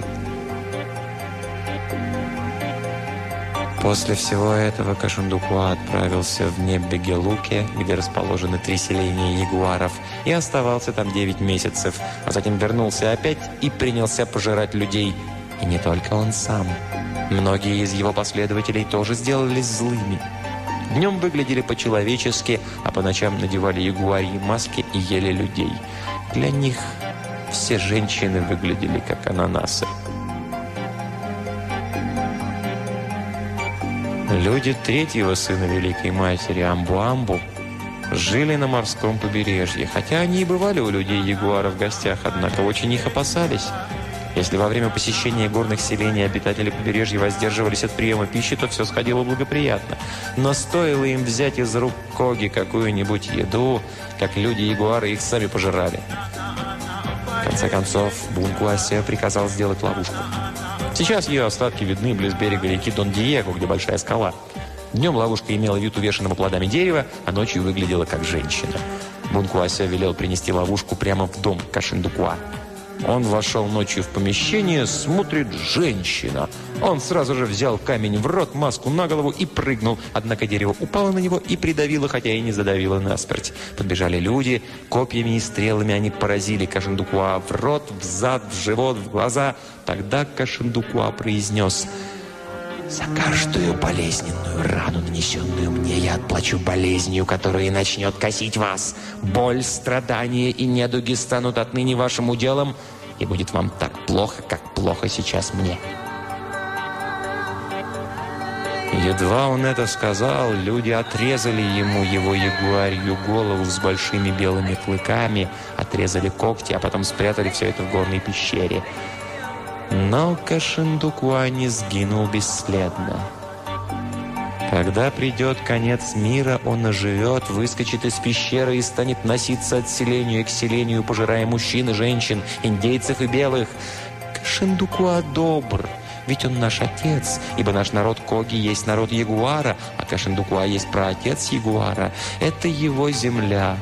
После всего этого Кашундукуа отправился в Неббегелуке, где расположены три селения ягуаров, и оставался там 9 месяцев, а затем вернулся опять и принялся пожирать людей. И не только он сам. Многие из его последователей тоже сделались злыми. Днем выглядели по-человечески, а по ночам надевали ягуарьи маски и ели людей. Для них все женщины выглядели как ананасы. Люди третьего сына Великой Матери, Амбу-Амбу, жили на морском побережье, хотя они и бывали у людей ягуара в гостях, однако очень их опасались. Если во время посещения горных селений обитатели побережья воздерживались от приема пищи, то все сходило благоприятно. Но стоило им взять из рук Коги какую-нибудь еду, как люди-ягуары их сами пожирали. В конце концов, Бункуасе приказал сделать ловушку. Сейчас ее остатки видны близ берега реки Дон-Диего, где большая скала. Днем ловушка имела вид увешанного плодами дерева, а ночью выглядела как женщина. Бункуася велел принести ловушку прямо в дом Кашиндукуа. Он вошел ночью в помещение, смотрит женщина. Он сразу же взял камень в рот, маску на голову и прыгнул. Однако дерево упало на него и придавило, хотя и не задавило насмерть. Подбежали люди, копьями и стрелами они поразили Кашендукуа в рот, в зад, в живот, в глаза. Тогда Кашендукуа произнес «За каждую болезненную рану, нанесенную мне, я отплачу болезнью, которая начнет косить вас. Боль, страдания и недуги станут отныне вашим уделом, и будет вам так плохо, как плохо сейчас мне». Едва он это сказал, люди отрезали ему его ягуарью голову с большими белыми клыками, отрезали когти, а потом спрятали все это в горной пещере. Но Кашиндукуа не сгинул бесследно. Когда придет конец мира, он оживет, выскочит из пещеры и станет носиться от селению к селению, пожирая мужчин и женщин, индейцев и белых. Кашиндукуа добр, ведь он наш отец, ибо наш народ Коги есть народ Ягуара, а Кашиндукуа есть праотец Ягуара. Это его земля.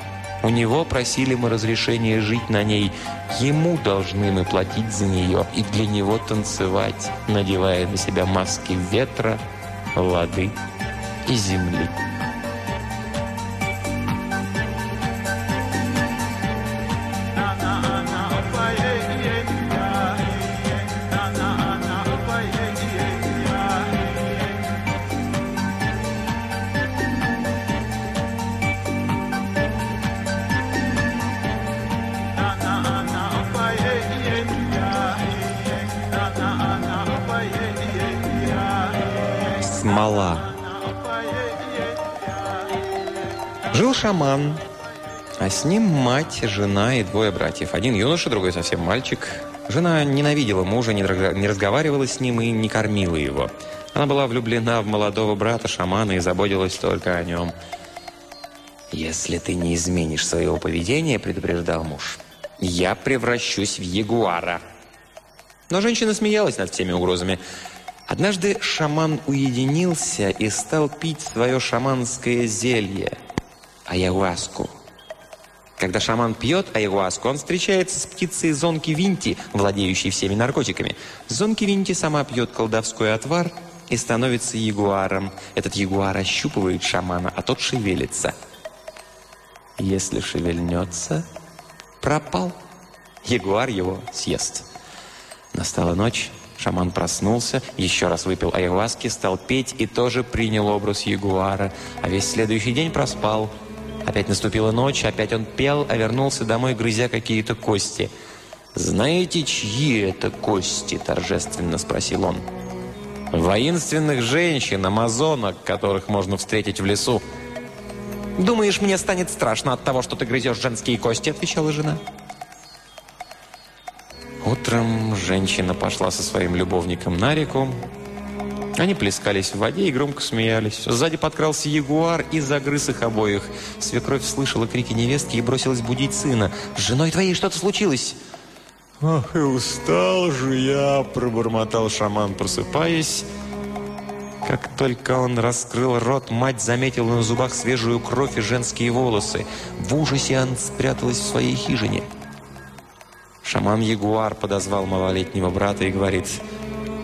У него просили мы разрешения жить на ней. Ему должны мы платить за нее и для него танцевать, надевая на себя маски ветра, воды и земли. С ним мать, жена и двое братьев. Один юноша, другой совсем мальчик. Жена ненавидела мужа, не разговаривала с ним и не кормила его. Она была влюблена в молодого брата шамана и заботилась только о нем. «Если ты не изменишь своего поведения», — предупреждал муж, — «я превращусь в ягуара». Но женщина смеялась над всеми угрозами. Однажды шаман уединился и стал пить свое шаманское зелье – аяhuasку. Когда шаман пьет аяhuаску, он встречается с птицей Зонки Винти, владеющей всеми наркотиками. Зонки Винти сама пьет колдовской отвар и становится ягуаром. Этот ягуар ощупывает шамана, а тот шевелится. Если шевельнется, пропал. Ягуар его съест. Настала ночь. Шаман проснулся, еще раз выпил айваски, стал петь и тоже принял образ ягуара, а весь следующий день проспал. Опять наступила ночь, опять он пел, а вернулся домой, грызя какие-то кости. «Знаете, чьи это кости?» – торжественно спросил он. «Воинственных женщин, амазонок, которых можно встретить в лесу». «Думаешь, мне станет страшно от того, что ты грызешь женские кости?» – отвечала жена. Утром женщина пошла со своим любовником на реку. Они плескались в воде и громко смеялись. Сзади подкрался ягуар и загрыз их обоих. Свекровь слышала крики невестки и бросилась будить сына. «С женой твоей что-то случилось?» «Ах, и устал же я!» – пробормотал шаман, просыпаясь. Как только он раскрыл рот, мать заметила на зубах свежую кровь и женские волосы. В ужасе она спряталась в своей хижине. Шаман-ягуар подозвал малолетнего брата и говорит,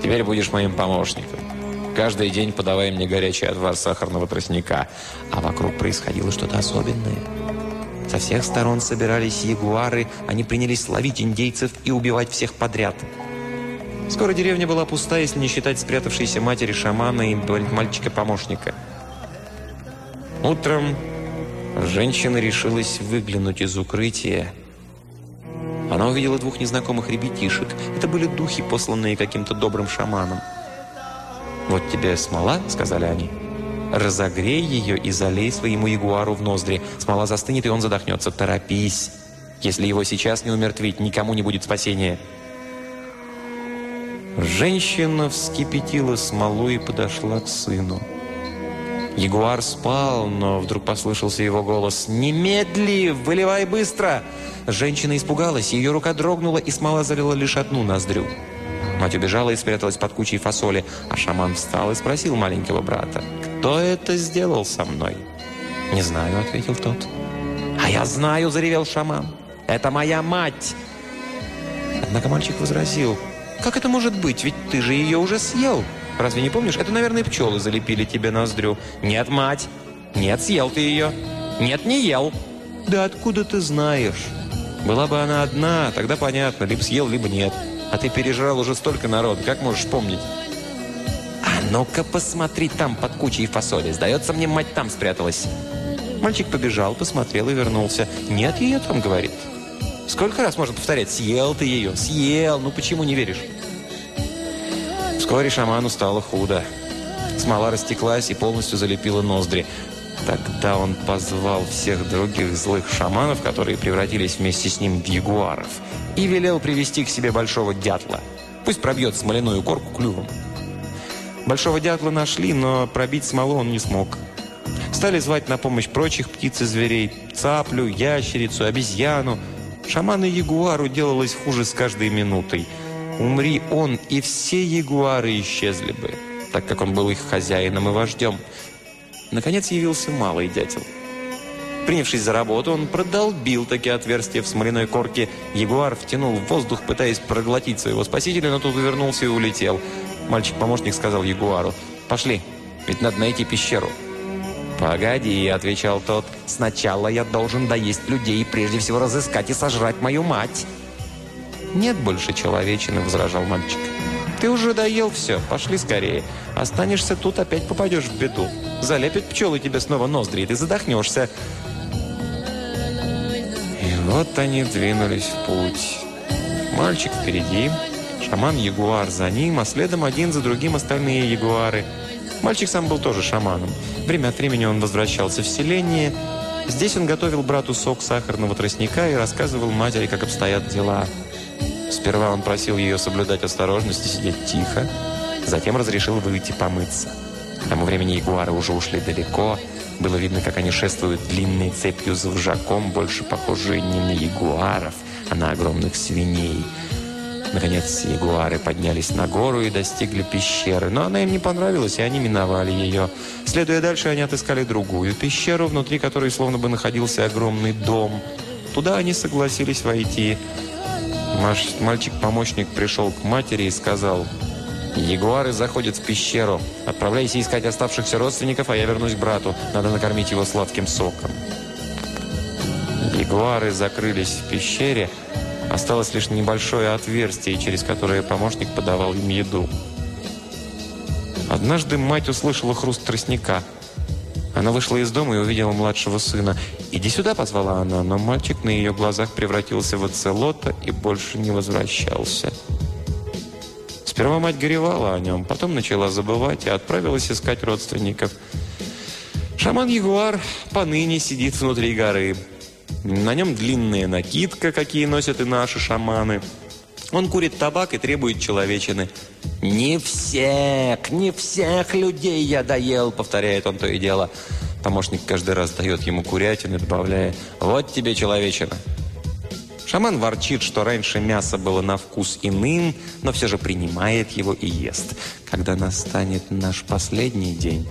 «Теперь будешь моим помощником. Каждый день подавай мне горячий отвар сахарного тростника». А вокруг происходило что-то особенное. Со всех сторон собирались ягуары, они принялись ловить индейцев и убивать всех подряд. Скоро деревня была пуста, если не считать спрятавшейся матери шамана и мальчика-помощника. Утром женщина решилась выглянуть из укрытия, она увидела двух незнакомых ребятишек. Это были духи, посланные каким-то добрым шаманом. «Вот тебе смола», — сказали они. «Разогрей ее и залей своему ягуару в ноздри. Смола застынет, и он задохнется. Торопись. Если его сейчас не умертвить, никому не будет спасения». Женщина вскипятила смолу и подошла к сыну. Ягуар спал, но вдруг послышался его голос. «Немедли! Выливай быстро!» Женщина испугалась, ее рука дрогнула, и смола залила лишь одну ноздрю. Мать убежала и спряталась под кучей фасоли, а шаман встал и спросил маленького брата, «Кто это сделал со мной?» «Не знаю», — ответил тот. «А я знаю», — заревел шаман. «Это моя мать!» Однако мальчик возразил, «Как это может быть? Ведь ты же ее уже съел. Разве не помнишь? Это, наверное, пчелы залепили тебе ноздрю». «Нет, мать! Нет, съел ты ее! Нет, не ел!» «Да откуда ты знаешь?» «Была бы она одна, тогда понятно, либо съел, либо нет. А ты пережрал уже столько народа, как можешь помнить?» «А ну-ка посмотри там под кучей фасоли. Сдается мне, мать там спряталась». Мальчик побежал, посмотрел и вернулся. «Нет ее там», — говорит. Сколько раз можно повторять «съел ты ее», «съел», ну почему не веришь? Вскоре шаману стало худо. Смола растеклась и полностью залепила ноздри. Тогда он позвал всех других злых шаманов, которые превратились вместе с ним в ягуаров, и велел привести к себе большого дятла. Пусть пробьет смоляную корку клювом. Большого дятла нашли, но пробить смолу он не смог. Стали звать на помощь прочих птиц и зверей – цаплю, ящерицу, обезьяну – Шаману Ягуару делалось хуже с каждой минутой. Умри он, и все ягуары исчезли бы, так как он был их хозяином и вождем. Наконец явился малый дятел. Принявшись за работу, он продолбил такие отверстия в смоляной корке. Ягуар втянул в воздух, пытаясь проглотить своего спасителя, но тут увернулся и улетел. Мальчик-помощник сказал Ягуару, «Пошли, ведь надо найти пещеру». «Погоди», — отвечал тот, — «сначала я должен доесть людей и прежде всего разыскать и сожрать мою мать». «Нет больше человечины», — возражал мальчик. «Ты уже доел все, пошли скорее. Останешься тут, опять попадешь в беду. Залепят пчелы тебе снова ноздри, и ты задохнешься». И вот они двинулись в путь. Мальчик впереди, шаман-ягуар за ним, а следом один за другим остальные ягуары — Мальчик сам был тоже шаманом. Время от времени он возвращался в селение. Здесь он готовил брату сок сахарного тростника и рассказывал матери, как обстоят дела. Сперва он просил ее соблюдать осторожность и сидеть тихо. Затем разрешил выйти помыться. К тому времени ягуары уже ушли далеко. Было видно, как они шествуют длинной цепью за вжаком, больше похожие не на ягуаров, а на огромных свиней. Наконец, ягуары поднялись на гору и достигли пещеры, но она им не понравилась, и они миновали ее. Следуя дальше, они отыскали другую пещеру, внутри которой словно бы находился огромный дом. Туда они согласились войти. Мальчик-помощник пришел к матери и сказал, «Ягуары заходят в пещеру. Отправляйся искать оставшихся родственников, а я вернусь к брату. Надо накормить его сладким соком». Ягуары закрылись в пещере, Осталось лишь небольшое отверстие, через которое помощник подавал им еду. Однажды мать услышала хруст тростника. Она вышла из дома и увидела младшего сына. «Иди сюда», — позвала она, но мальчик на ее глазах превратился в оцелота и больше не возвращался. Сперва мать горевала о нем, потом начала забывать и отправилась искать родственников. Шаман-ягуар поныне сидит внутри горы. На нем длинная накидка, какие носят и наши шаманы. Он курит табак и требует человечины. «Не всех, не всех людей я доел», — повторяет он то и дело. Помощник каждый раз дает ему курятины, добавляя «Вот тебе человечина». Шаман ворчит, что раньше мясо было на вкус иным, но все же принимает его и ест. Когда настанет наш последний день,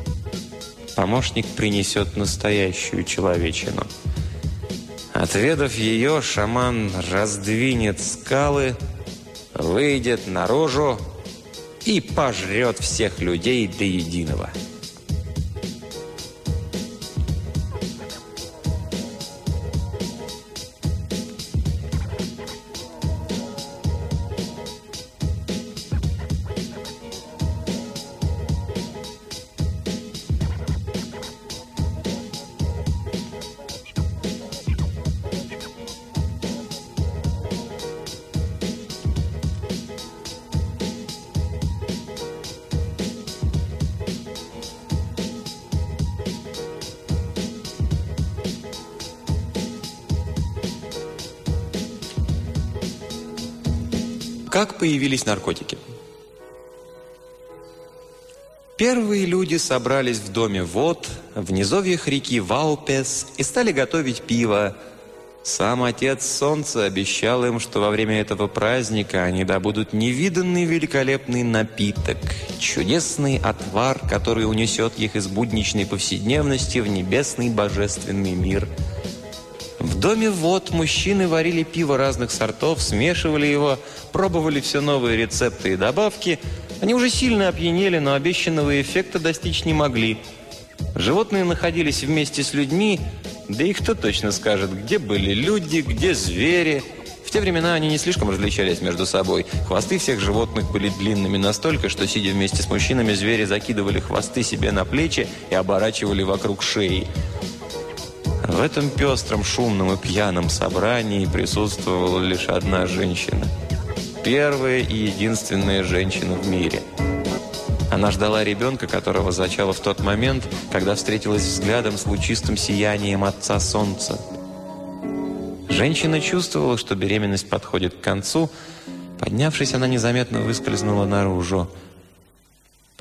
помощник принесет настоящую человечину – Отведав ее, шаман раздвинет скалы, выйдет наружу и пожрет всех людей до единого. Появились наркотики? Первые люди собрались в доме Вод, в низовьях реки Ваупес и стали готовить пиво. Сам Отец Солнца обещал им, что во время этого праздника они добудут невиданный великолепный напиток, чудесный отвар, который унесет их из будничной повседневности в небесный божественный мир – В доме вот мужчины варили пиво разных сортов, смешивали его, пробовали все новые рецепты и добавки. Они уже сильно опьянели, но обещанного эффекта достичь не могли. Животные находились вместе с людьми, да и кто точно скажет, где были люди, где звери. В те времена они не слишком различались между собой. Хвосты всех животных были длинными настолько, что, сидя вместе с мужчинами, звери закидывали хвосты себе на плечи и оборачивали вокруг шеи. В этом пестром, шумном и пьяном собрании присутствовала лишь одна женщина. Первая и единственная женщина в мире. Она ждала ребенка, которого зачала в тот момент, когда встретилась взглядом с лучистым сиянием Отца Солнца. Женщина чувствовала, что беременность подходит к концу. Поднявшись, она незаметно выскользнула наружу.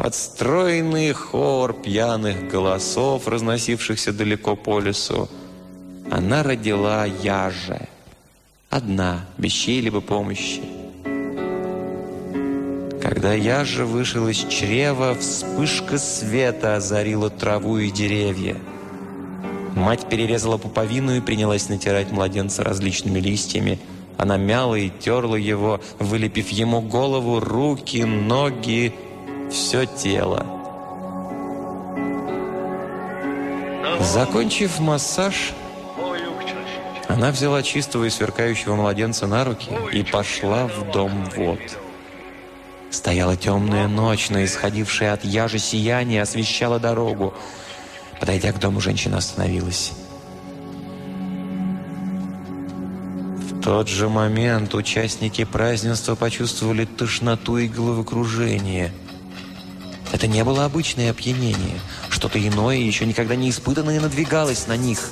Подстроенный хор пьяных голосов, разносившихся далеко по лесу. Она родила Яже. Одна, без чьей-либо помощи. Когда Яжа вышел из чрева, вспышка света озарила траву и деревья. Мать перерезала пуповину и принялась натирать младенца различными листьями. Она мяла и терла его, вылепив ему голову, руки, ноги, все тело. Закончив массаж, она взяла чистого и сверкающего младенца на руки и пошла в дом вод. Стояла темная ночь, но исходившая от яжи сияние освещала дорогу. Подойдя к дому, женщина остановилась. В тот же момент участники празднества почувствовали тошноту и головокружение – это не было обычное опьянение. Что-то иное, еще никогда не испытанное, надвигалось на них.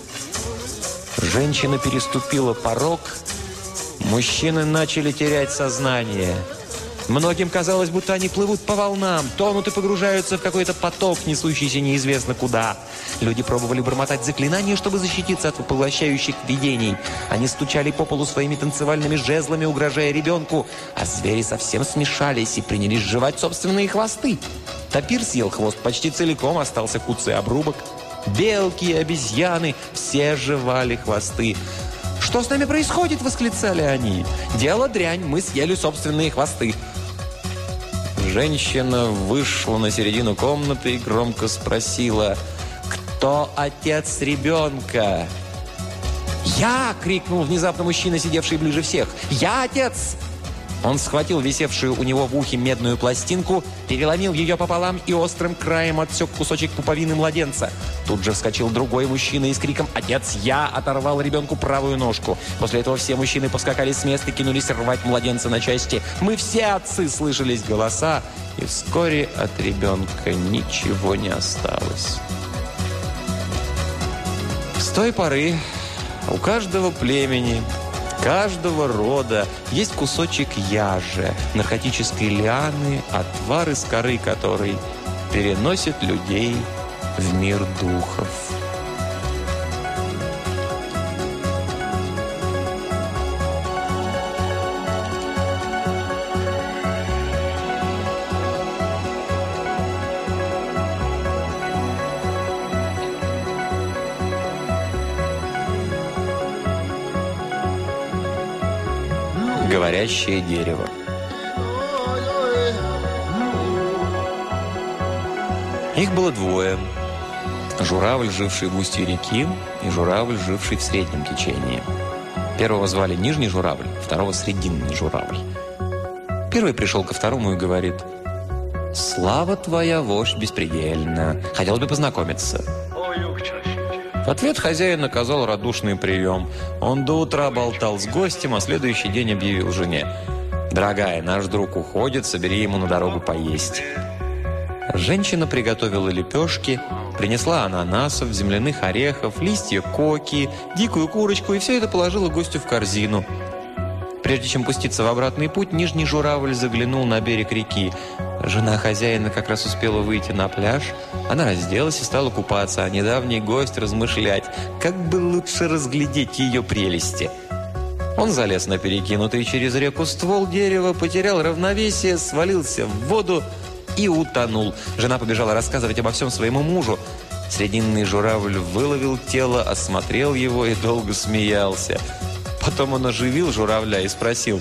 Женщина переступила порог. Мужчины начали терять сознание – Многим казалось, будто они плывут по волнам, тонут и погружаются в какой-то поток, несущийся неизвестно куда. Люди пробовали бормотать заклинания, чтобы защититься от поглощающих видений. Они стучали по полу своими танцевальными жезлами, угрожая ребенку, а звери совсем смешались и принялись жевать собственные хвосты. Тапир съел хвост почти целиком, остался куцый обрубок. Белки и обезьяны все жевали хвосты. «Что с нами происходит?» – восклицали они. «Дело дрянь, мы съели собственные хвосты». Женщина вышла на середину комнаты и громко спросила, «Кто отец ребенка?» «Я!» — крикнул внезапно мужчина, сидевший ближе всех. «Я отец!» Он схватил висевшую у него в ухе медную пластинку, переломил ее пополам и острым краем отсек кусочек пуповины младенца. Тут же вскочил другой мужчина и с криком «Отец, я!» оторвал ребенку правую ножку. После этого все мужчины поскакали с места и кинулись рвать младенца на части. Мы все отцы слышались голоса, и вскоре от ребенка ничего не осталось. С той поры у каждого племени каждого рода есть кусочек яжи, наркотической лианы, отвар из коры которой переносит людей в мир духов. Говорящее дерево. Их было двое. Журавль, живший в устье реки, и журавль, живший в среднем течении. Первого звали Нижний журавль, второго Срединный журавль. Первый пришел ко второму и говорит, «Слава твоя, вождь беспредельна. Хотел бы познакомиться». Ответ хозяин оказал радушный прием. Он до утра болтал с гостем, а следующий день объявил жене. «Дорогая, наш друг уходит, собери ему на дорогу поесть». Женщина приготовила лепешки, принесла ананасов, земляных орехов, листья коки, дикую курочку и все это положила гостю в корзину. Прежде чем пуститься в обратный путь, нижний журавль заглянул на берег реки. Жена хозяина как раз успела выйти на пляж. Она разделась и стала купаться, а недавний гость размышлять, как бы лучше разглядеть ее прелести. Он залез на перекинутый через реку ствол дерева, потерял равновесие, свалился в воду и утонул. Жена побежала рассказывать обо всем своему мужу. Срединный журавль выловил тело, осмотрел его и долго смеялся. Потом он оживил журавля и спросил,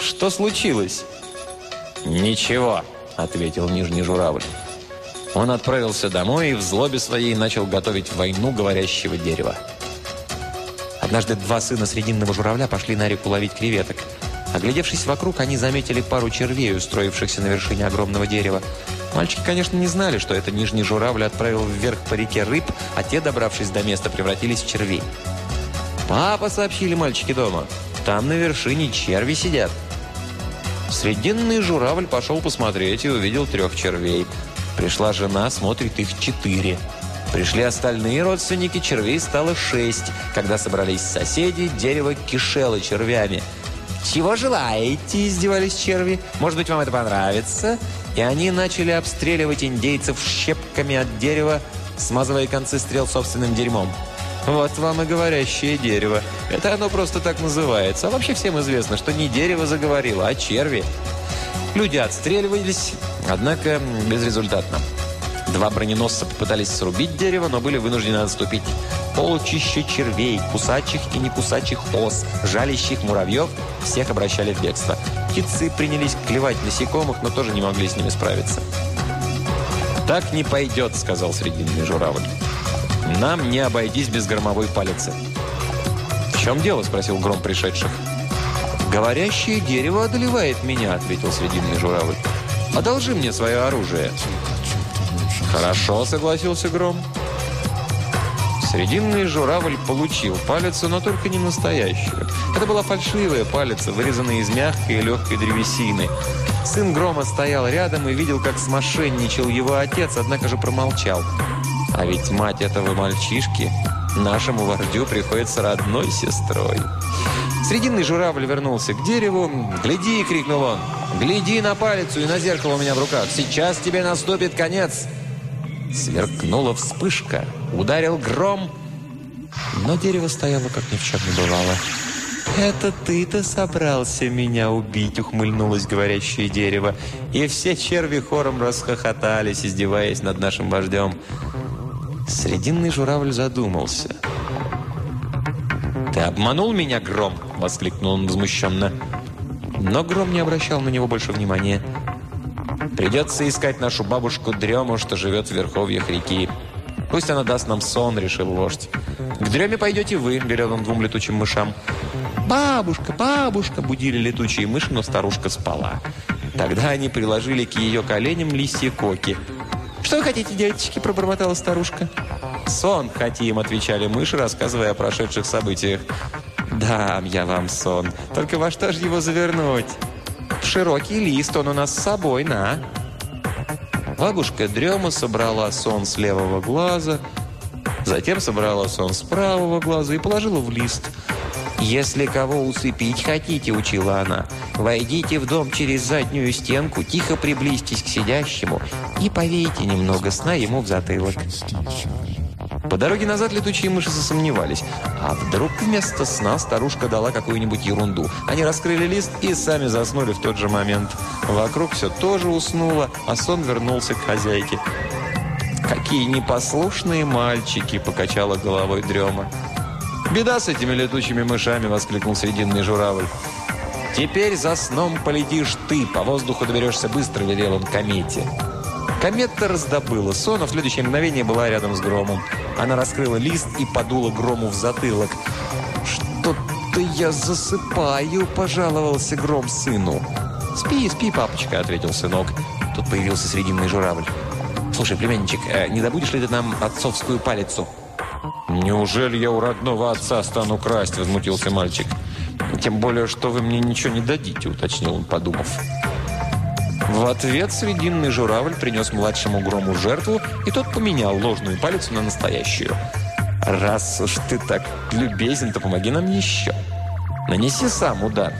«Что случилось?» «Ничего», — ответил нижний журавль. Он отправился домой и в злобе своей начал готовить войну говорящего дерева. Однажды два сына срединного журавля пошли на реку ловить креветок. Оглядевшись вокруг, они заметили пару червей, устроившихся на вершине огромного дерева. Мальчики, конечно, не знали, что это нижний журавль отправил вверх по реке рыб, а те, добравшись до места, превратились в червей. «Папа», — сообщили мальчики дома, — «там на вершине черви сидят». Срединный журавль пошел посмотреть и увидел трех червей. Пришла жена, смотрит их четыре. Пришли остальные родственники, червей стало шесть. Когда собрались соседи, дерево кишело червями. «Чего желаете?» – издевались черви. «Может быть, вам это понравится?» И они начали обстреливать индейцев щепками от дерева, смазывая концы стрел собственным дерьмом. Вот вам и говорящее дерево. Это оно просто так называется. А вообще всем известно, что не дерево заговорило, а черви. Люди отстреливались, однако безрезультатно. Два броненосца попытались срубить дерево, но были вынуждены отступить. Полчища червей, кусачих и не кусачих ос, жалящих муравьев, всех обращали в бегство. Птицы принялись клевать насекомых, но тоже не могли с ними справиться. «Так не пойдет», — сказал срединный журавль. «Нам не обойтись без громовой палицы». «В чем дело?» — спросил гром пришедших. «Говорящее дерево одолевает меня», — ответил срединный журавль. «Одолжи мне свое оружие». «Хорошо», — согласился Гром. Срединный журавль получил палицу, но только не настоящую. Это была фальшивая палица, вырезанная из мягкой и легкой древесины. Сын Грома стоял рядом и видел, как смошенничал его отец, однако же промолчал. А ведь мать этого мальчишки нашему вождю приходится родной сестрой. Срединный журавль вернулся к дереву. «Гляди!» — крикнул он. «Гляди на палицу и на зеркало у меня в руках! Сейчас тебе наступит конец!» Сверкнула вспышка, ударил гром, но дерево стояло, как ни в чем не бывало. «Это ты-то собрался меня убить?» — ухмыльнулось говорящее дерево. И все черви хором расхохотались, издеваясь над нашим вождем. Срединный журавль задумался. «Ты обманул меня, Гром!» — воскликнул он возмущенно. Но Гром не обращал на него больше внимания. Придется искать нашу бабушку Дрему, что живет в верховьях реки. Пусть она даст нам сон, решил вождь. К Дреме пойдете вы, велел он двум летучим мышам. «Бабушка, бабушка!» – будили летучие мыши, но старушка спала. Тогда они приложили к ее коленям листья коки. «Что вы хотите, девочки?» – пробормотала старушка. «Сон хотим», – отвечали мыши, рассказывая о прошедших событиях. «Дам я вам сон. Только во что же его завернуть?» широкий лист, он у нас с собой, на!» Бабушка Дрема собрала сон с левого глаза, затем собрала сон с правого глаза и положила в лист. «Если кого усыпить хотите», — учила она, — «войдите в дом через заднюю стенку, тихо приблизьтесь к сидящему и повейте немного сна ему в затылок». По дороге назад летучие мыши засомневались. А вдруг вместо сна старушка дала какую-нибудь ерунду. Они раскрыли лист и сами заснули в тот же момент. Вокруг все тоже уснуло, а сон вернулся к хозяйке. «Какие непослушные мальчики!» – покачала головой дрема. «Беда с этими летучими мышами!» – воскликнул срединный журавль. «Теперь за сном полетишь ты, по воздуху доберешься быстро», – велел он комете. Комета раздобыла сон, а в следующее мгновение была рядом с громом. Она раскрыла лист и подула грому в затылок. «Что-то я засыпаю», – пожаловался гром сыну. «Спи, спи, папочка», – ответил сынок. Тут появился срединный журавль. «Слушай, племянничек, э, не добудешь ли ты нам отцовскую палицу?» «Неужели я у родного отца стану красть?» – возмутился мальчик. «Тем более, что вы мне ничего не дадите», – уточнил он, подумав. В ответ срединный журавль принес младшему грому жертву, и тот поменял ложную палицу на настоящую. «Раз уж ты так любезен, то помоги нам еще. Нанеси сам удар».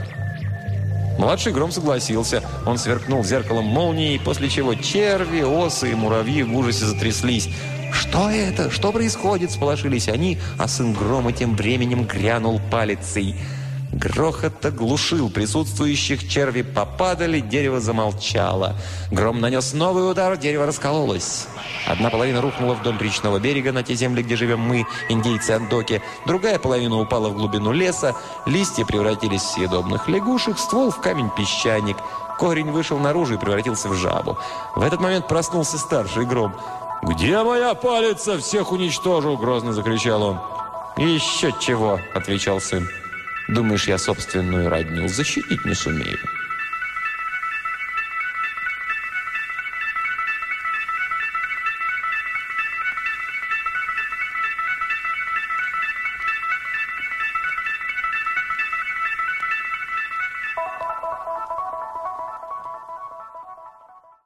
Младший гром согласился. Он сверкнул зеркалом молнией, после чего черви, осы и муравьи в ужасе затряслись. «Что это? Что происходит?» – сполошились они, а сын грома тем временем грянул палицей – Грохот оглушил присутствующих, черви попадали, дерево замолчало. Гром нанес новый удар, дерево раскололось. Одна половина рухнула вдоль речного берега на те земли, где живем мы, индейцы Андоки. Другая половина упала в глубину леса. Листья превратились в съедобных лягушек, ствол в камень-песчаник. Корень вышел наружу и превратился в жабу. В этот момент проснулся старший гром. «Где моя палица? Всех уничтожу!» – грозно закричал он. «Еще чего!» – отвечал сын. Думаешь, я собственную родню защитить не сумею?»